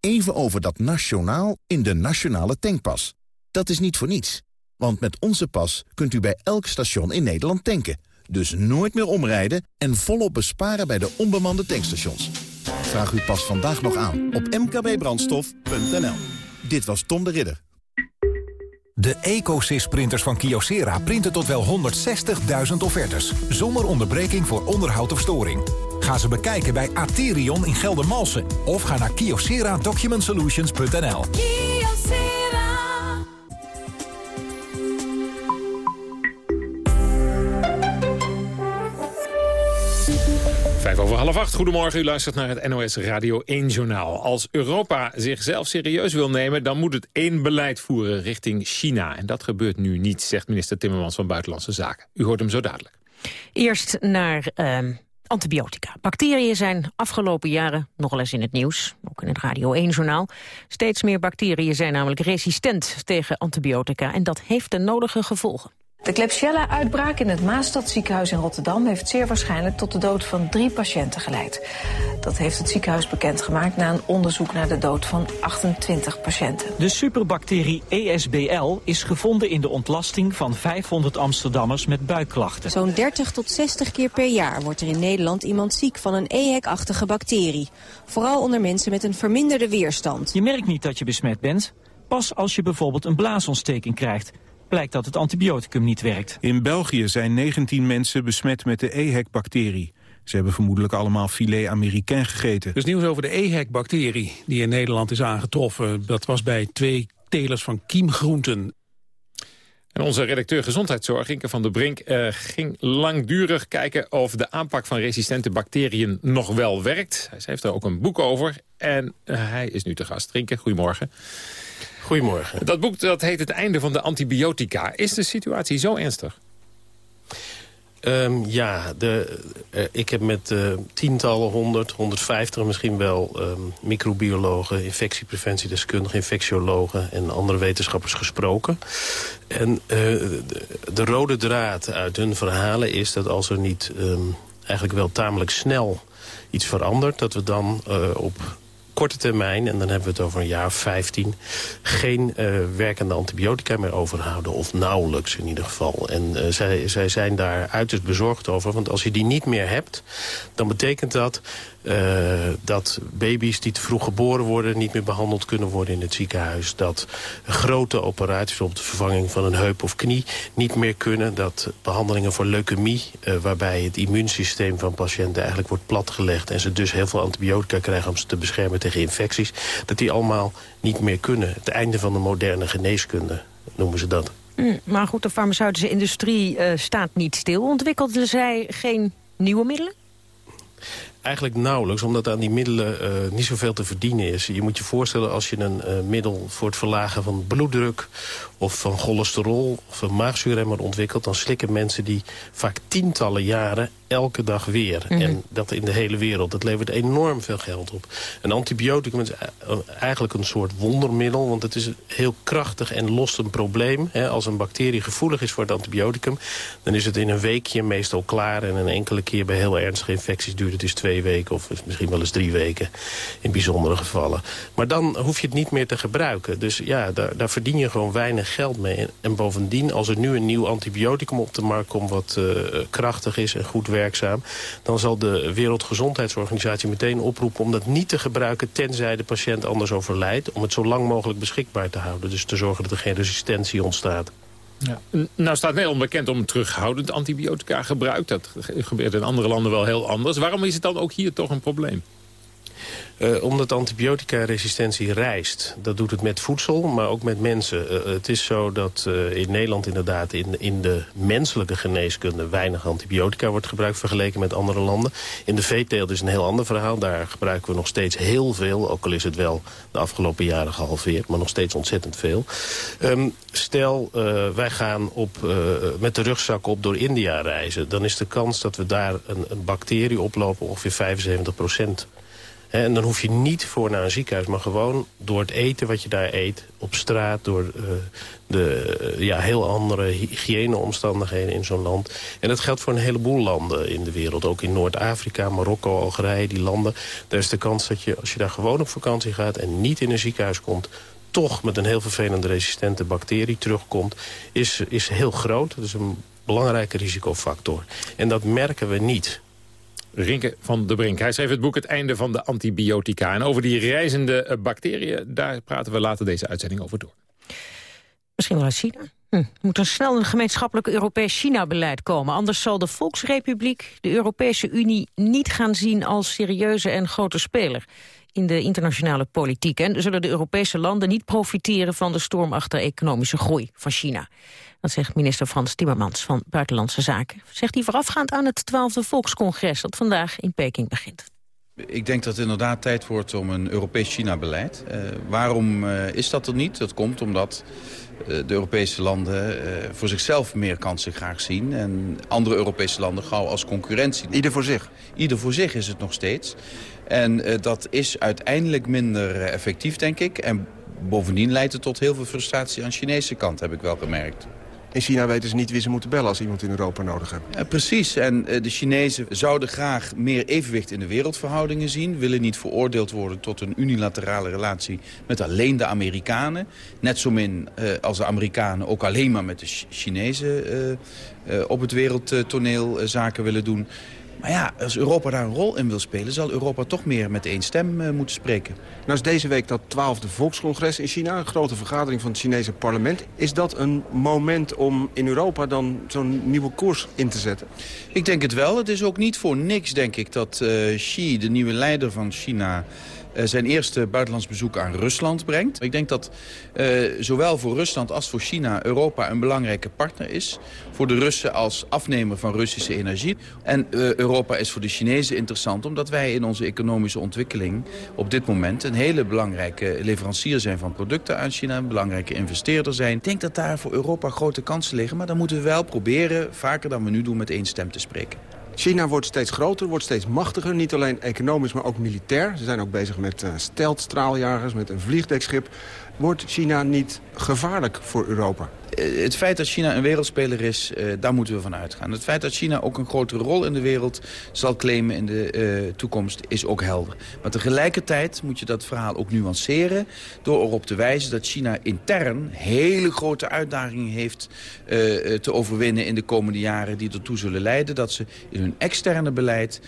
even over dat nationaal in de nationale tankpas. Dat is niet voor niets. Want met onze pas kunt u bij elk station in Nederland tanken. Dus nooit meer omrijden en volop besparen bij de onbemande tankstations. Vraag uw pas vandaag nog aan op mkbbrandstof.nl. Dit was Tom de Ridder. De EcoSys printers van Kyocera printen tot wel 160.000 offertes. Zonder onderbreking voor onderhoud of storing. Ga ze bekijken bij Aterion in Geldermalsen of ga naar kiosera Document Solutions.nl. Vijf over half acht. Goedemorgen, u luistert naar het NOS Radio 1-journaal. Als Europa zichzelf serieus wil nemen, dan moet het één beleid voeren richting China. En dat gebeurt nu niet, zegt minister Timmermans van Buitenlandse Zaken. U hoort hem zo dadelijk. Eerst naar ehm, antibiotica. Bacteriën zijn afgelopen jaren nogal eens in het nieuws. Ook in het Radio 1-journaal. Steeds meer bacteriën zijn namelijk resistent tegen antibiotica. En dat heeft de nodige gevolgen. De Klebsiella-uitbraak in het Maastadziekenhuis in Rotterdam... heeft zeer waarschijnlijk tot de dood van drie patiënten geleid. Dat heeft het ziekenhuis bekendgemaakt na een onderzoek naar de dood van 28 patiënten. De superbacterie ESBL is gevonden in de ontlasting van 500 Amsterdammers met buikklachten. Zo'n 30 tot 60 keer per jaar wordt er in Nederland iemand ziek van een EHEC-achtige bacterie. Vooral onder mensen met een verminderde weerstand. Je merkt niet dat je besmet bent, pas als je bijvoorbeeld een blaasontsteking krijgt blijkt dat het antibioticum niet werkt. In België zijn 19 mensen besmet met de EHEC-bacterie. Ze hebben vermoedelijk allemaal filet américain gegeten. Dus nieuws over de EHEC-bacterie die in Nederland is aangetroffen. Dat was bij twee telers van kiemgroenten. En onze redacteur Gezondheidszorg, Inke van der Brink, uh, ging langdurig kijken of de aanpak van resistente bacteriën nog wel werkt. Hij heeft er ook een boek over en uh, hij is nu te gast. Rinke, goedemorgen. Goedemorgen. Dat boek dat heet Het einde van de antibiotica. Is de situatie zo ernstig? Um, ja, de, uh, ik heb met uh, tientallen, 100, 150 misschien wel um, microbiologen, infectiepreventiedeskundigen, infectiologen en andere wetenschappers gesproken. En uh, de, de, rode draad uit hun verhalen is dat als er niet um, eigenlijk wel tamelijk snel iets verandert, dat we dan op korte termijn, en dan hebben we het over een jaar of 15... geen uh, werkende antibiotica meer overhouden. Of nauwelijks in ieder geval. En uh, zij, zij zijn daar uiterst bezorgd over. Want als je die niet meer hebt, dan betekent dat... Uh, dat baby's die te vroeg geboren worden niet meer behandeld kunnen worden in het ziekenhuis. Dat grote operaties, bijvoorbeeld de vervanging van een heup of knie, niet meer kunnen. Dat behandelingen voor leukemie, uh, waarbij het immuunsysteem van patiënten eigenlijk wordt platgelegd. En ze dus heel veel antibiotica krijgen om ze te beschermen tegen infecties. Dat die allemaal niet meer kunnen. Het einde van de moderne geneeskunde noemen ze dat. Mm, maar goed, de farmaceutische industrie uh, staat niet stil. Ontwikkelde zij geen nieuwe middelen? Eigenlijk nauwelijks, omdat aan die middelen uh, niet zoveel te verdienen is. Je moet je voorstellen als je een uh, middel voor het verlagen van bloeddruk... of van cholesterol of een maagzuurremmer ontwikkelt... dan slikken mensen die vaak tientallen jaren elke dag weer. Mm -hmm. En dat in de hele wereld. Dat levert enorm veel geld op. Een antibioticum is eigenlijk een soort wondermiddel... want het is heel krachtig en lost een probleem. Als een bacterie gevoelig is voor het antibioticum... dan is het in een weekje meestal klaar... en een enkele keer bij heel ernstige infecties duurt het dus twee weken... of misschien wel eens drie weken in bijzondere gevallen. Maar dan hoef je het niet meer te gebruiken. Dus ja, daar, daar verdien je gewoon weinig geld mee. En, en bovendien, als er nu een nieuw antibioticum op de markt komt... wat uh, krachtig is en goed werkzaam... dan zal de Wereldgezondheidsorganisatie meteen oproepen... om dat niet te gebruiken tenzij de patiënt anders overlijdt... om het zo lang mogelijk beschikbaar te houden. Dus te zorgen dat er geen resistentie ontstaat. Ja. Nou staat Nederland bekend om terughoudend antibiotica gebruik. Dat gebeurt in andere landen wel heel anders. Waarom is het dan ook hier toch een probleem? Uh, omdat antibiotica-resistentie rijst. Dat doet het met voedsel, maar ook met mensen. Uh, het is zo dat in Nederland inderdaad in, in de menselijke geneeskunde... weinig antibiotica wordt gebruikt vergeleken met andere landen. In de veeteelt is een heel ander verhaal. Daar gebruiken we nog steeds heel veel. Ook al is het wel de afgelopen jaren gehalveerd, maar nog steeds ontzettend veel. Um, stel, wij gaan op, met de rugzak op door India reizen. Dan is de kans dat we daar een, een bacterie oplopen ongeveer 75 procent. En dan hoef je niet voor naar een ziekenhuis, maar gewoon door het eten wat je daar eet... op straat, door uh, de uh, ja, heel andere hygiëneomstandigheden in zo'n land. En dat geldt voor een heleboel landen in de wereld. Ook in Noord-Afrika, Marokko, Algerije, die landen. Daar is de kans dat je, als je daar gewoon op vakantie gaat... en niet in een ziekenhuis komt toch met een heel vervelende resistente bacterie terugkomt... is, is heel groot. Dat is een belangrijke risicofactor. En dat merken we niet... Rinke van de Brink. Hij schreef het boek Het Einde van de Antibiotica. En over die reizende bacteriën, daar praten we later deze uitzending over door. Misschien wel uit China. Hm, moet er snel een gemeenschappelijk Europees China-beleid komen. Anders zal de Volksrepubliek de Europese Unie niet gaan zien als serieuze en grote speler in de internationale politiek. En zullen de Europese landen niet profiteren van de stormachtige economische groei van China. Dat zegt minister Frans Timmermans van Buitenlandse Zaken. Zegt hij voorafgaand aan het 12e Volkscongres dat vandaag in Peking begint. Ik denk dat het inderdaad tijd wordt om een Europees China-beleid. Uh, waarom uh, is dat er niet? Dat komt omdat uh, de Europese landen voor zichzelf meer kansen graag zien... en andere Europese landen gauw als concurrentie. Ieder voor zich? Ieder voor zich is het nog steeds. En dat is uiteindelijk minder effectief, denk ik. En bovendien leidt het tot heel veel frustratie aan de Chinese kant, heb ik wel gemerkt. In China weten ze niet wie ze moeten bellen als iemand in Europa nodig hebben. Precies. En uh, de Chinezen zouden graag meer evenwicht in de wereldverhoudingen zien. Willen niet veroordeeld worden tot een unilaterale relatie met alleen de Amerikanen. Net zo min uh, als de Amerikanen ook alleen maar met de Chinezen uh, op het wereldtoneel zaken willen doen. Maar ja, als Europa daar een rol in wil spelen... zal Europa toch meer met één stem uh, moeten spreken. Nou is deze week dat twaalfde volkscongres in China... een grote vergadering van het Chinese parlement. Is dat een moment om in Europa dan zo'n nieuwe koers in te zetten? Ik denk het wel. Het is ook niet voor niks, denk ik, dat uh, Xi, de nieuwe leider van China... Uh, zijn eerste buitenlands bezoek aan Rusland brengt. Ik denk dat uh, zowel voor Rusland als voor China Europa een belangrijke partner is. Voor de Russen als afnemer van Russische energie. En uh, Europa is voor de Chinezen interessant omdat wij in onze economische ontwikkeling op dit moment een hele belangrijke leverancier zijn van producten aan China. Een belangrijke investeerder zijn. Ik denk dat daar voor Europa grote kansen liggen. Maar dan moeten we wel proberen, vaker dan we nu doen, met één stem te spreken. China wordt steeds groter, wordt steeds machtiger. Niet alleen economisch, maar ook militair. Ze zijn ook bezig met uh, steltstraaljagers, met een vliegdekschip. Wordt China niet gevaarlijk voor Europa? Het feit dat China een wereldspeler is, uh, daar moeten we van uitgaan. Het feit dat China ook een grotere rol in de wereld zal claimen in de uh, toekomst is ook helder. Maar tegelijkertijd moet je dat verhaal ook nuanceren... door erop te wijzen dat China intern hele grote uitdagingen heeft te overwinnen... in de komende jaren die ertoe zullen leiden... dat ze in hun externe beleid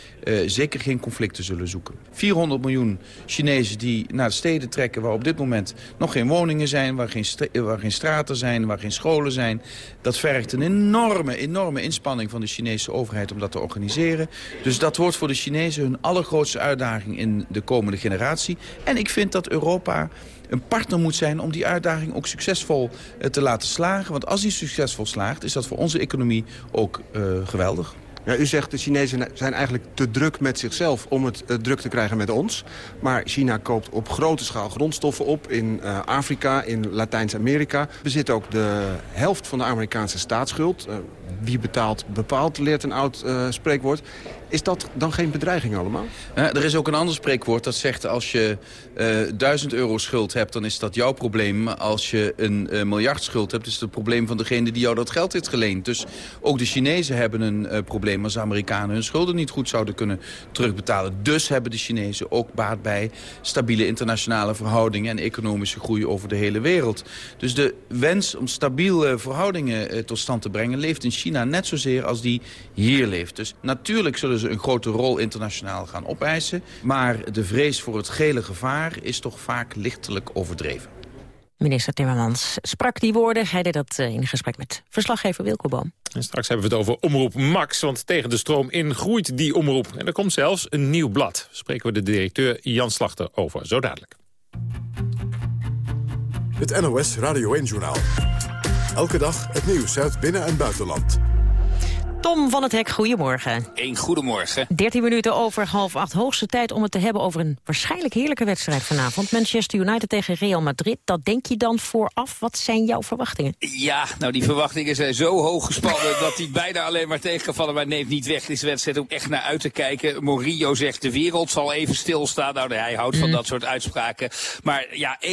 zeker geen conflicten zullen zoeken. 400 miljoen Chinezen die naar de steden trekken... waar op dit moment nog geen woningen zijn, waar geen, waar geen straten zijn... waar geen scholen zijn. Dat vergt een enorme, enorme inspanning van de Chinese overheid om dat te organiseren. Dus dat wordt voor de Chinezen hun allergrootste uitdaging in de komende generatie. En ik vind dat Europa een partner moet zijn om die uitdaging ook succesvol te laten slagen. Want als die succesvol slaagt, is dat voor onze economie ook uh, geweldig. Ja, u zegt de Chinezen zijn eigenlijk te druk met zichzelf om het uh, druk te krijgen met ons. Maar China koopt op grote schaal grondstoffen op in uh, Afrika, in Latijns-Amerika. Bezit ook de helft van de Amerikaanse staatsschuld. Uh, wie betaalt bepaalt, leert een oud spreekwoord. Is dat dan geen bedreiging allemaal? Er is ook een ander spreekwoord dat zegt... als je uh, 1000 euro schuld hebt, dan is dat jouw probleem. Als je een uh, miljard schuld hebt, is het het probleem van degene die jou dat geld heeft geleend. Dus ook de Chinezen hebben een uh, probleem als Amerikanen hun schulden niet goed zouden kunnen terugbetalen. Dus hebben de Chinezen ook baat bij stabiele internationale verhoudingen... en economische groei over de hele wereld. Dus de wens om stabiele verhoudingen tot stand te brengen... leeft in China net zozeer als die hier leeft. Dus natuurlijk zullen ze een grote rol internationaal gaan opeisen. Maar de vrees voor het gele gevaar is toch vaak lichtelijk overdreven. Minister Timmermans sprak die woorden. Hij deed dat in gesprek met verslaggever Wilco Boom. En straks hebben we het over Omroep Max, want tegen de stroom in groeit die omroep. En er komt zelfs een nieuw blad. Spreken we de directeur Jan Slachter over, zo dadelijk. Het NOS Radio 1-journaal. Elke dag het nieuws uit binnen- en buitenland. Tom van het Hek, goedemorgen. Een goedemorgen. 13 minuten over half acht. Hoogste tijd om het te hebben over een waarschijnlijk heerlijke wedstrijd vanavond. Manchester United tegen Real Madrid. Dat denk je dan vooraf. Wat zijn jouw verwachtingen? Ja, nou die verwachtingen zijn zo hoog gespannen dat die bijna alleen maar tegenvallen. Maar neemt niet weg deze wedstrijd om echt naar uit te kijken. Morillo zegt de wereld zal even stilstaan. Nou, hij houdt van mm. dat soort uitspraken. Maar ja, 1-1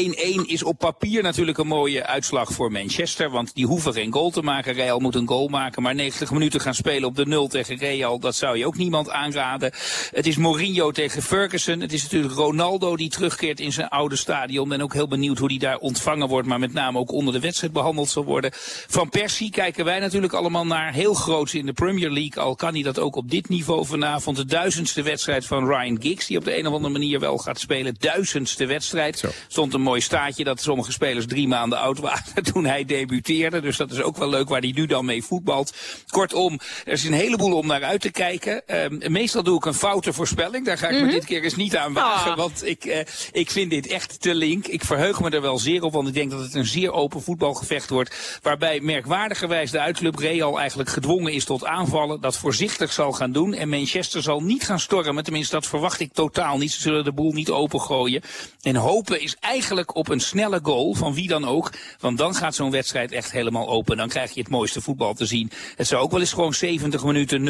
is op papier natuurlijk een mooie uitslag voor Manchester. Want die hoeven geen goal te maken. Real moet een goal maken. Maar 90 minuten gaan spelen op de nul tegen Real. Dat zou je ook niemand aanraden. Het is Mourinho tegen Ferguson. Het is natuurlijk Ronaldo die terugkeert in zijn oude stadion. Ben ook heel benieuwd hoe die daar ontvangen wordt. Maar met name ook onder de wedstrijd behandeld zal worden. Van Persie kijken wij natuurlijk allemaal naar. Heel groot in de Premier League. Al kan hij dat ook op dit niveau vanavond. De duizendste wedstrijd van Ryan Giggs. Die op de een of andere manier wel gaat spelen. Duizendste wedstrijd. Stond een mooi staatje dat sommige spelers drie maanden oud waren toen hij debuteerde. Dus dat is ook wel leuk waar hij nu dan mee voetbalt. Kortom, er is een heleboel om naar uit te kijken. Ehm, meestal doe ik een foute voorspelling. Daar ga ik me Mhm. dit keer eens niet aan wagen. Ah. Want ik, eh, ik vind dit echt te link. Ik verheug me er wel zeer op. Want ik denk dat het een zeer open voetbalgevecht wordt. Waarbij merkwaardigerwijs de uitclub Real eigenlijk gedwongen is tot aanvallen. Dat voorzichtig zal gaan doen. En Manchester zal niet gaan stormen. Tenminste, dat verwacht ik totaal niet. Ze zullen de boel niet opengooien. En hopen is eigenlijk op een snelle goal. Van wie dan ook. Want dan gaat zo'n wedstrijd echt helemaal open. Dan krijg je het mooiste voetbal te zien. Het zou ook wel eens gewoon 70 minuten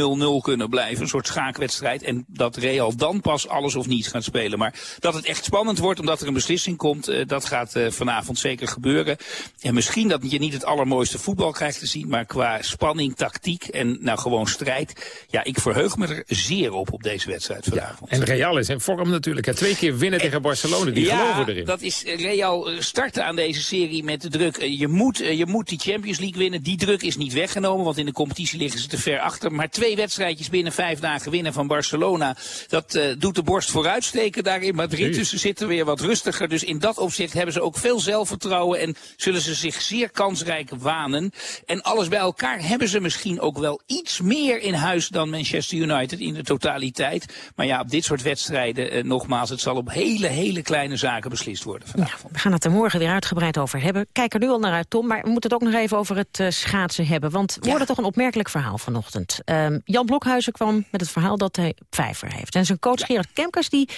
0-0 kunnen blijven. Een soort schaakwedstrijd. En dat Real dan pas alles of niets gaat spelen. Maar dat het echt spannend wordt omdat er een beslissing komt. eh, dat gaat eh, vanavond zeker gebeuren. En misschien dat je niet het allermooiste voetbal krijgt te zien. Maar qua spanning, tactiek en nou gewoon strijd. Ja, ik verheug me er zeer op op deze wedstrijd vanavond. En Real is in vorm natuurlijk. hè. Twee keer winnen tegen Barcelona, die ja, geloven erin. dat is eh, Real starten aan deze serie met de druk. Je moet, je moet die Champions League winnen. Die druk is niet weggenomen, want in de competitie liggen ze te ver achter. Maar twee wedstrijdjes binnen vijf dagen winnen van Barcelona. Dat eh, doet de borst vooruitsteken daar in Madrid. Dus ze zitten weer wat rustiger. Dus in dat opzicht hebben ze ook veel zelfvertrouwen. En zullen ze zich zeer kansrijk wanen. En alles bij elkaar hebben ze misschien ook wel iets meer in huis dan Manchester United in de totaliteit. Maar ja, op dit soort wedstrijden, eh, nogmaals, het zal op hele, hele kleine zaken beslist worden vanavond. We gaan het er morgen weer uitgebreid over hebben. Kijk er nu al naar uit, Tom. Maar we moeten het ook nog even over het eh, schaatsen hebben. Want we hoorden toch een opmerkelijk verhaal vanochtend. Ehm, Jan Blokhuizen kwam met het verhaal dat hij vijver heeft. En zijn coach Gerard Kemkers die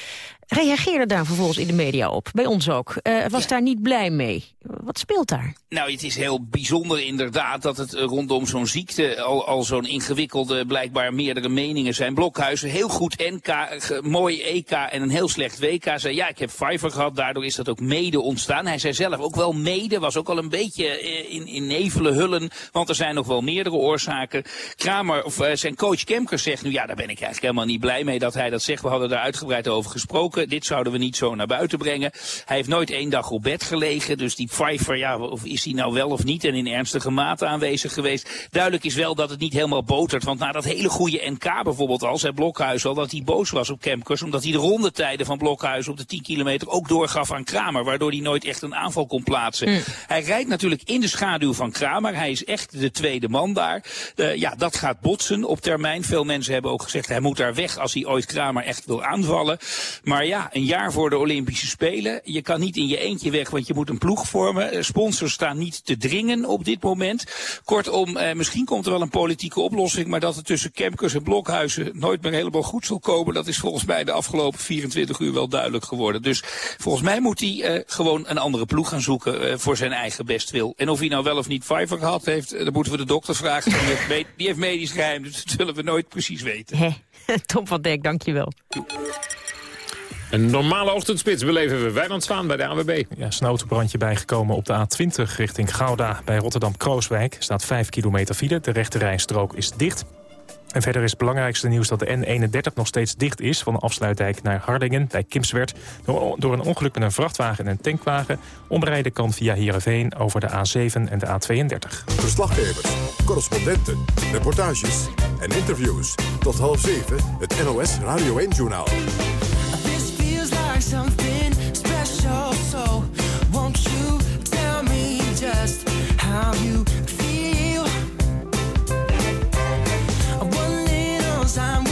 reageerde daar vervolgens in de media op. Bij ons ook. Eh, was daar niet blij mee. Wat speelt daar? Nou, het is heel bijzonder inderdaad dat het eh, rondom zo'n ziekte al, al zo'n ingewikkelde, blijkbaar meerdere meningen zijn. Blokhuizen, heel goed NK, ge- mooi EK en een heel slecht WK. Zei ja, ik heb Fiverr gehad, daardoor is dat ook mede ontstaan. Hij zei zelf ook wel mede, was ook al een beetje eh, in, in nevelen hullen, want er zijn nog wel meerdere oorzaken. Kramer, of eh, zijn coach Kemkers zegt nu, ja, daar ben ik eigenlijk helemaal niet blij mee dat hij dat zegt. We hadden daar uitgebreid over gesproken. Dit zouden we niet zo naar buiten brengen. Hij heeft nooit één dag op bed gelegen, dus die Pfeiffer, ja, of is hij nou wel of niet en in ernstige mate aanwezig geweest. Duidelijk is wel dat het niet helemaal botert, want na dat hele goede NK bijvoorbeeld al, zei Blokhuis al dat hij boos was op Kemkers, omdat hij de rondetijden van Blokhuis op de 10 kilometer ook doorgaf aan Kramer, waardoor hij nooit echt een aanval kon plaatsen. Hij rijdt natuurlijk in de schaduw van Kramer, hij is echt de tweede man daar. Ja, dat gaat botsen op termijn. Veel mensen hebben ook gezegd, hij moet daar weg als hij ooit Kramer echt wil aanvallen. Maar ja, een jaar voor de Olympische Spelen. Je kan niet in je eentje weg, want je moet een ploeg vormen. Eh, Sponsors staan niet te dringen op dit moment. Kortom, eh, misschien komt er wel een politieke oplossing. Maar dat het tussen Kemkers en Blokhuizen nooit meer helemaal goed zal komen. Dat is volgens mij de afgelopen 24 uur wel duidelijk geworden. Dus volgens mij moet hij eh, gewoon een andere ploeg gaan zoeken eh, voor zijn eigen bestwil. En of hij nou wel of niet Pfeiffer gehad heeft, eh, dan moeten we de dokter vragen. Die heeft, die heeft medisch geheim, dus dat zullen we nooit precies weten. Hè, Tom van Dijk, dankjewel. Een normale ochtendspits beleven we Wijnand Zwaan bij de AWB. Ja, is een autobrandje bijgekomen op de A20 richting Gouda bij Rotterdam-Krooswijk. Er staat 5 kilometer file, de rechte rijstrook is dicht. En verder is het belangrijkste nieuws dat de N31 nog steeds dicht is... van de afsluitdijk naar Hardingen bij Kimswerd... door, door een ongeluk met een vrachtwagen en een tankwagen. Omrijden kan via Heerenveen over de A7 en de A32. Verslaggevers, correspondenten, reportages en interviews. Tot half zeven het NOS Radio 1-journaal. Something special, so won't you tell me just how you feel? One little sign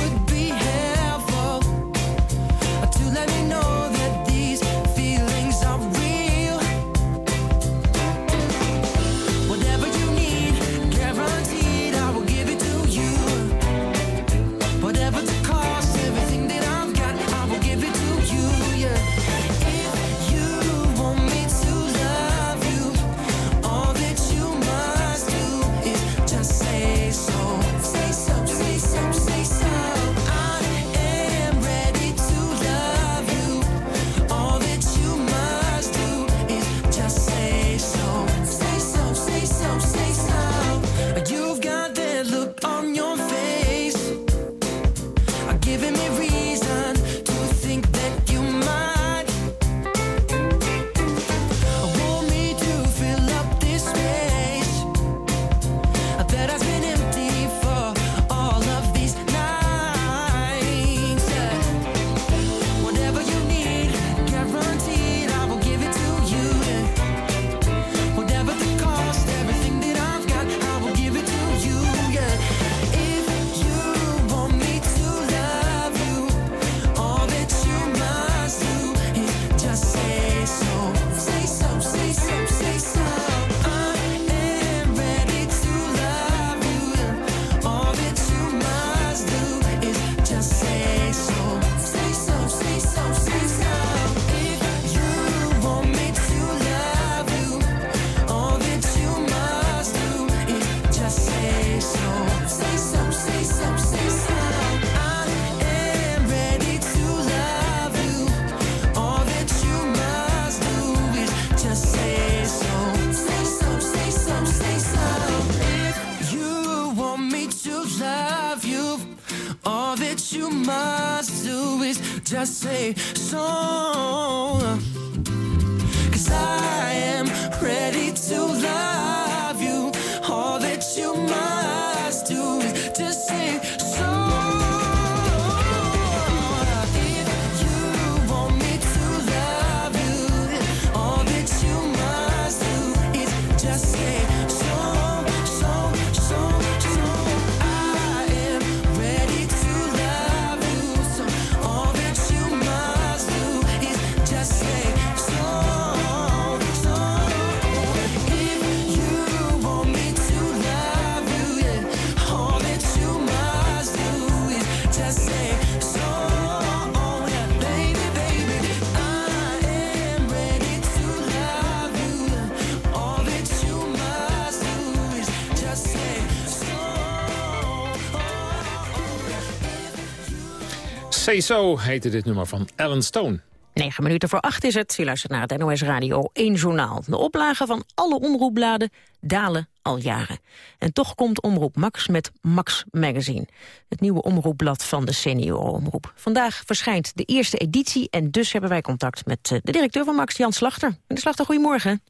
Say So heette dit nummer van Alan Stone. 9 minuten voor 8 is het. U luistert naar het NOS Radio 1 Journaal. De oplagen van alle omroepbladen dalen al jaren. En toch komt Omroep Max met Max Magazine. Het nieuwe omroepblad van de seniorenomroep. Vandaag verschijnt de eerste editie en dus hebben wij contact met eh, de directeur van Max, Jan Slachter. Meneer Slachter, goedemorgen.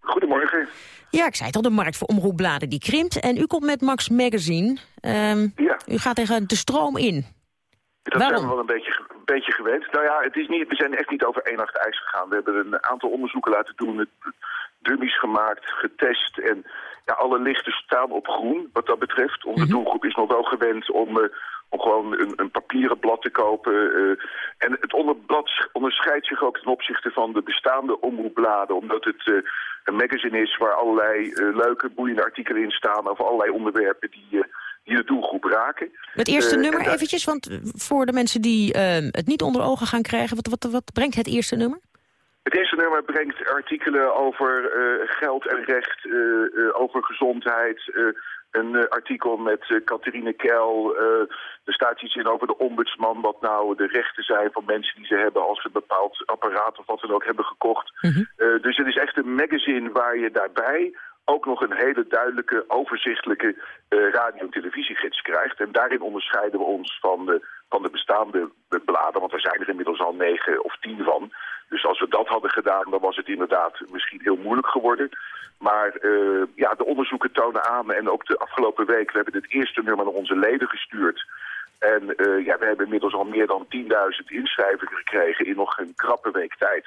Goedemorgen. Ja, ik zei het al, de markt voor omroepbladen die krimpt. En u komt met Max Magazine. Ehm, Ja. U gaat tegen de stroom in. Dat Waarom? zijn we wel een beetje, een beetje gewend. Nou ja, het is niet, we zijn echt niet over één nacht ijs gegaan. We hebben een aantal onderzoeken laten doen, dummies gemaakt, getest. En ja, alle lichten staan op groen wat dat betreft. Onze doelgroep is nog wel gewend om, eh, om gewoon een, een papieren blad te kopen. eh. en het onderblad onderscheidt zich ook ten opzichte van de bestaande omroepbladen. Omdat het eh, een magazine is waar allerlei leuke, boeiende artikelen in staan... over allerlei onderwerpen die... de doelgroep raken. Het eerste Eh, nummer daar- eventjes, want voor de mensen die eh, het niet onder ogen gaan krijgen... Wat, wat, wat brengt het eerste nummer? Het eerste nummer brengt artikelen over eh, geld en recht, eh, over gezondheid. een artikel met Catherine Kel. er staat iets in over de ombudsman, wat nou de rechten zijn van mensen die ze hebben als ze een bepaald apparaat of wat dan ook hebben gekocht. Eh, dus het is echt een magazine waar je daarbij ook nog een hele duidelijke, overzichtelijke eh, radio- en televisiegids krijgt. En daarin onderscheiden we ons van de, van de bestaande bladen, want er zijn er inmiddels al negen of tien van. Dus als we dat hadden gedaan, dan was het inderdaad misschien heel moeilijk geworden. Maar eh, ja, de onderzoeken tonen aan, en ook de afgelopen week, we hebben het eerste nummer naar onze leden gestuurd. En eh, ja, we hebben inmiddels al meer dan 10.000 inschrijvingen gekregen in nog een krappe week tijd.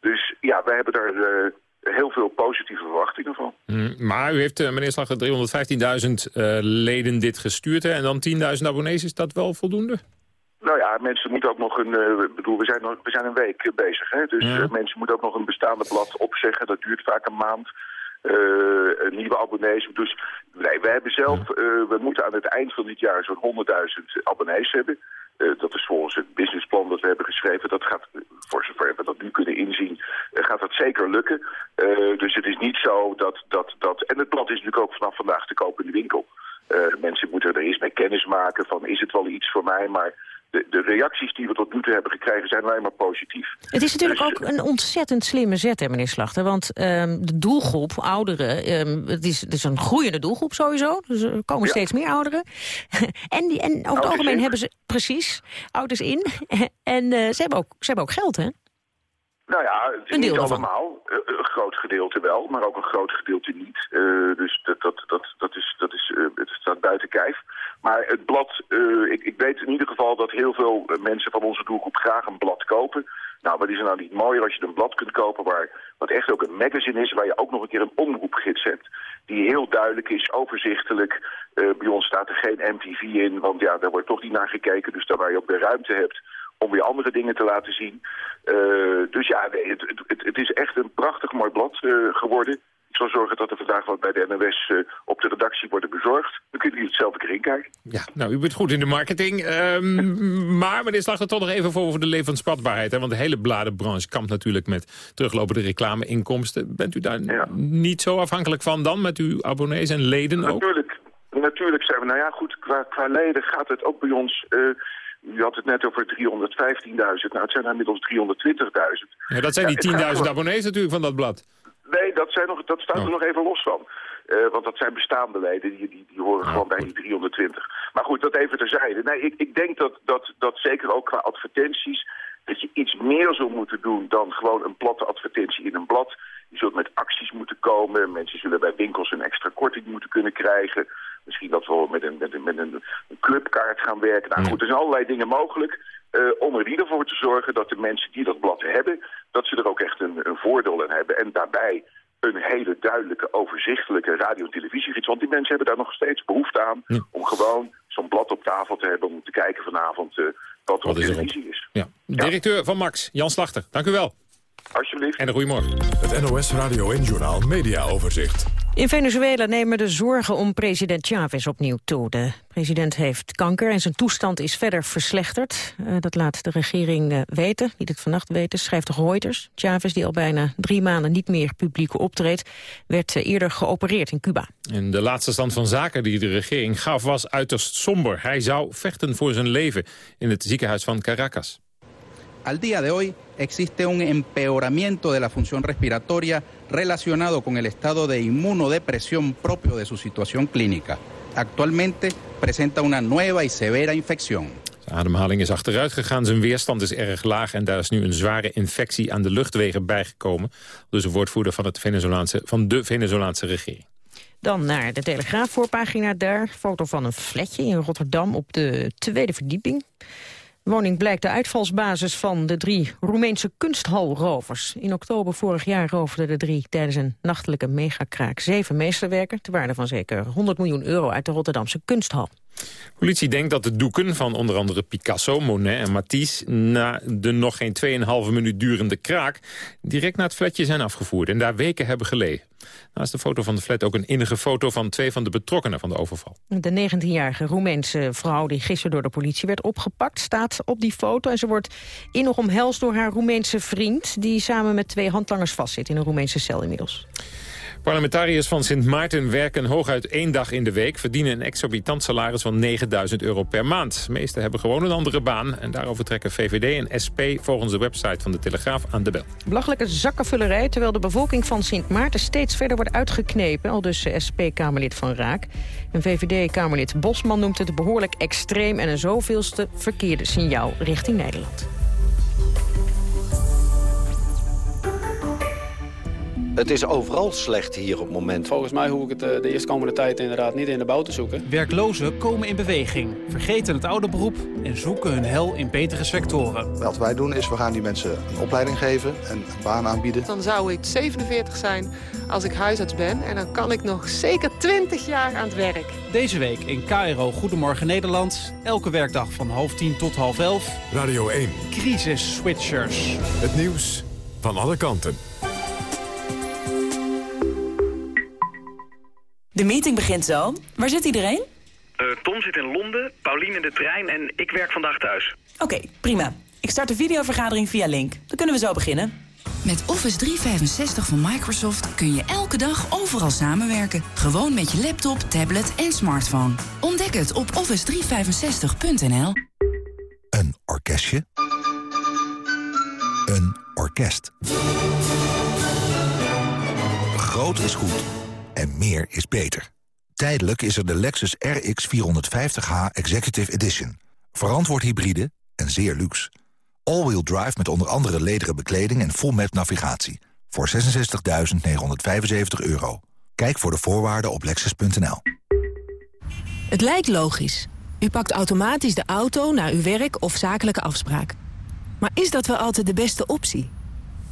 Dus ja, wij hebben daar heel veel positieve verwachtingen van. Mm, Maar u heeft, eh, meneer Slachter, 315.000 eh, leden dit gestuurd. Hè? En dan 10.000 abonnees, is dat wel voldoende? Nou ja, mensen moeten ook nog een... ik bedoel, we zijn, nog, we zijn een week bezig, hè? Dus Ja. mensen moeten ook nog een bestaande blad opzeggen. Dat duurt vaak een maand. Eh, nieuwe abonnees. Dus nee, we hebben zelf... eh, we moeten aan het eind van dit jaar zo'n 100.000 abonnees hebben. Eh, dat is volgens het businessplan dat we hebben geschreven. Dat gaat, voor zover we dat nu kunnen inzien, gaat dat zeker lukken. Dus het is niet zo dat, dat, dat... En het blad is natuurlijk ook vanaf vandaag te koop in de winkel. Mensen moeten er eerst mee kennis maken van is het wel iets voor mij. Maar de, de reacties die we tot nu toe hebben gekregen zijn alleen maar positief. Het is natuurlijk Dus, ook een ontzettend slimme zet, hè, meneer Slachter. Want ehm, de doelgroep, ouderen, ehm, het, is, het is een groeiende doelgroep sowieso. Dus er komen Ja. steeds meer ouderen. en, die, en over het algemeen in. hebben ze, precies, ouders in. en eh, ze, hebben ook, ze hebben ook geld, hè? Nou ja, het is niet daarvan. allemaal. Eh, een groot gedeelte wel, maar ook een groot gedeelte niet. Eh, dus dat, dat, dat, dat, is, dat is, eh, het staat buiten kijf. Maar het blad, eh, ik, ik weet in ieder geval dat heel veel eh, mensen van onze doelgroep graag een blad kopen. Nou, wat is er nou niet mooier als je een blad kunt kopen waar, wat echt ook een magazine is, waar je ook nog een keer een omroepgids hebt. Die heel duidelijk is, overzichtelijk. Eh, bij ons staat er geen MTV in, want ja, daar wordt toch niet naar gekeken. Dus daar waar je ook weer ruimte hebt om weer andere dingen te laten zien. Dus ja, het, het, het, is echt een prachtig mooi blad geworden. Ik zal zorgen dat er vandaag wat bij de NOS eh, op de redactie worden bezorgd. Dan kunnen jullie het zelf een keer inkijken. Ja, nou, u bent goed in de marketing. Ehm, maar meneer Slachter, toch nog even voor over de levensvatbaarheid. Hè? Want de hele bladenbranche kampt natuurlijk met teruglopende reclameinkomsten. Bent u daar niet zo afhankelijk van dan met uw abonnees en leden ook? Natuurlijk, natuurlijk zijn we, nou ja goed, qua, qua leden gaat het ook bij ons... eh, u had het net over 315.000, nou het zijn er inmiddels 320.000. Ja, dat zijn die het gaat 10.000 gewoon- abonnees natuurlijk van dat blad. Nee, dat, zijn nog, dat staat Oh. er nog even los van. Eh, want dat zijn bestaande leden, die, die, die horen Ah, gewoon bij die 320. Maar goed, dat even terzijde. Nee, ik, ik denk dat, dat, dat zeker ook qua advertenties... dat je iets meer zou moeten doen dan gewoon een platte advertentie in een blad. Je zult met acties moeten komen. Mensen zullen bij winkels een extra korting moeten kunnen krijgen. Misschien dat we met een, met een, met een clubkaart gaan werken. Nou goed, er zijn allerlei dingen mogelijk. Eh, om er in ieder geval voor te zorgen dat de mensen die dat blad hebben... dat ze er ook echt een, een voordeel in hebben. En daarbij een hele duidelijke, overzichtelijke radio- en televisiegids. Want die mensen hebben daar nog steeds behoefte aan... om gewoon zo'n blad op tafel te hebben... om te kijken vanavond eh, wat er op is erop? televisie is. Ja. Directeur van Max, Jan Slachter, dank u wel. Alsjeblieft. En een goedemorgen. Het NOS Radio en Journaal Media Overzicht. In Venezuela nemen de zorgen om president Chavez opnieuw toe. De president heeft kanker en zijn toestand is verder verslechterd. Eh, dat laat de regering eh, weten, die dit vannacht weten, schrijft de Reuters. Chavez, die al bijna drie maanden niet meer publiek optreedt... werd eh, eerder geopereerd in Cuba. En de laatste stand van zaken die de regering gaf was uiterst somber. Hij zou vechten voor zijn leven in het ziekenhuis van Caracas. Al día de hoy existe un empeoramiento de la función respiratoria relacionado con el estado de inmunodepresión propio de su situación clínica. Actualmente presenta una nueva y severa infección. Zijn ademhaling is achteruit gegaan, zijn weerstand is erg laag... en daar is nu een zware infectie aan de luchtwegen bijgekomen. Dus een woordvoerder van, het Venezolaanse, van de Venezolaanse regering. Dan naar de Telegraaf voorpagina daar. Foto van een flatje in Rotterdam op de tweede verdieping. Woning blijkt de uitvalsbasis van de drie Roemeense kunsthalrovers. In oktober vorig jaar roofden de drie tijdens een nachtelijke megakraak... zeven meesterwerken, te waarde van zeker 100 miljoen euro... uit de Rotterdamse kunsthal. Politie denkt dat de doeken van onder andere Picasso, Monet en Matisse... na de nog geen 2,5 minuut durende kraak... direct naar het flatje zijn afgevoerd en daar weken hebben gelegen. Naast de foto van de flat ook een innige foto van twee van de betrokkenen van de overval. De 19-jarige Roemeense vrouw die gisteren door de politie werd opgepakt... staat op die foto en ze wordt in nog omhelst door haar Roemeense vriend... die samen met twee handlangers vastzit in een Roemeense cel inmiddels. Parlementariërs van Sint Maarten werken hooguit één dag in de week... verdienen een exorbitant salaris van 9000 euro per maand. De meesten hebben gewoon een andere baan. En daarover trekken VVD en SP volgens de website van de Telegraaf aan de bel. Belachelijke zakkenvullerij, terwijl de bevolking van Sint Maarten steeds verder wordt uitgeknepen. Al dus SP-Kamerlid Van Raak. En VVD-Kamerlid Bosman noemt het behoorlijk extreem... en een zoveelste verkeerde signaal richting Nederland. Het is overal slecht hier op het moment. Volgens mij hoef ik het eh, de eerstkomende tijd inderdaad niet in de bouw te zoeken. Werklozen komen in beweging, vergeten het oude beroep en zoeken hun hel in betere sectoren. Wat wij doen is, we gaan die mensen een opleiding geven en een baan aanbieden. Dan zou ik 47 zijn als ik huisarts ben en dan kan ik nog zeker 20 jaar aan het werk. Deze week in KRO Goedemorgen Nederland. Elke werkdag van half tien tot half elf. Radio 1. Crisis Switchers. Het nieuws van alle kanten. De meeting begint zo. Waar zit iedereen? Eh, Tom zit in Londen, Paulien in de trein en ik werk vandaag thuis. Oké, prima. Ik start de videovergadering via Link. Dan kunnen we zo beginnen. Met Office 365 van Microsoft kun je elke dag overal samenwerken. Gewoon met je laptop, tablet en smartphone. Ontdek het op office365.nl. Een orkestje. Een orkest. Groot is goed en meer is beter. Tijdelijk is er de Lexus RX 450h Executive Edition. Verantwoord hybride en zeer luxe. All-wheel drive met onder andere lederen bekleding en full navigatie. Voor 66.975 euro. Kijk voor de voorwaarden op lexus.nl. Het lijkt logisch. U pakt automatisch de auto naar uw werk of zakelijke afspraak. Maar is dat wel altijd de beste optie?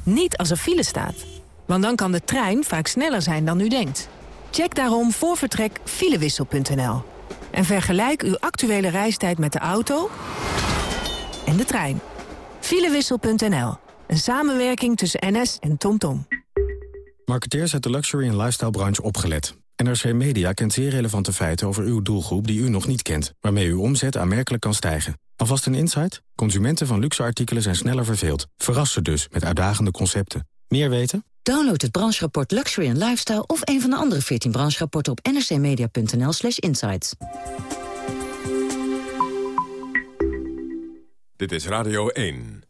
Niet als er file staat. Want dan kan de trein vaak sneller zijn dan u denkt. Check daarom voor vertrek filewissel.nl. En vergelijk uw actuele reistijd met de auto en de trein. Filewissel.nl. Een samenwerking tussen NS en TomTom. Marketeers uit de luxury- en lifestyle-branche opgelet. NRC Media kent zeer relevante feiten over uw doelgroep die u nog niet kent, waarmee uw omzet aanmerkelijk kan stijgen. Alvast een insight? Consumenten van luxe artikelen zijn sneller verveeld. Verras ze dus met uitdagende concepten. Meer weten? Download het brancherapport Luxury and Lifestyle... of een van de andere 14 brancherapporten op nrcmedia.nl slash insights. Dit is Radio 1.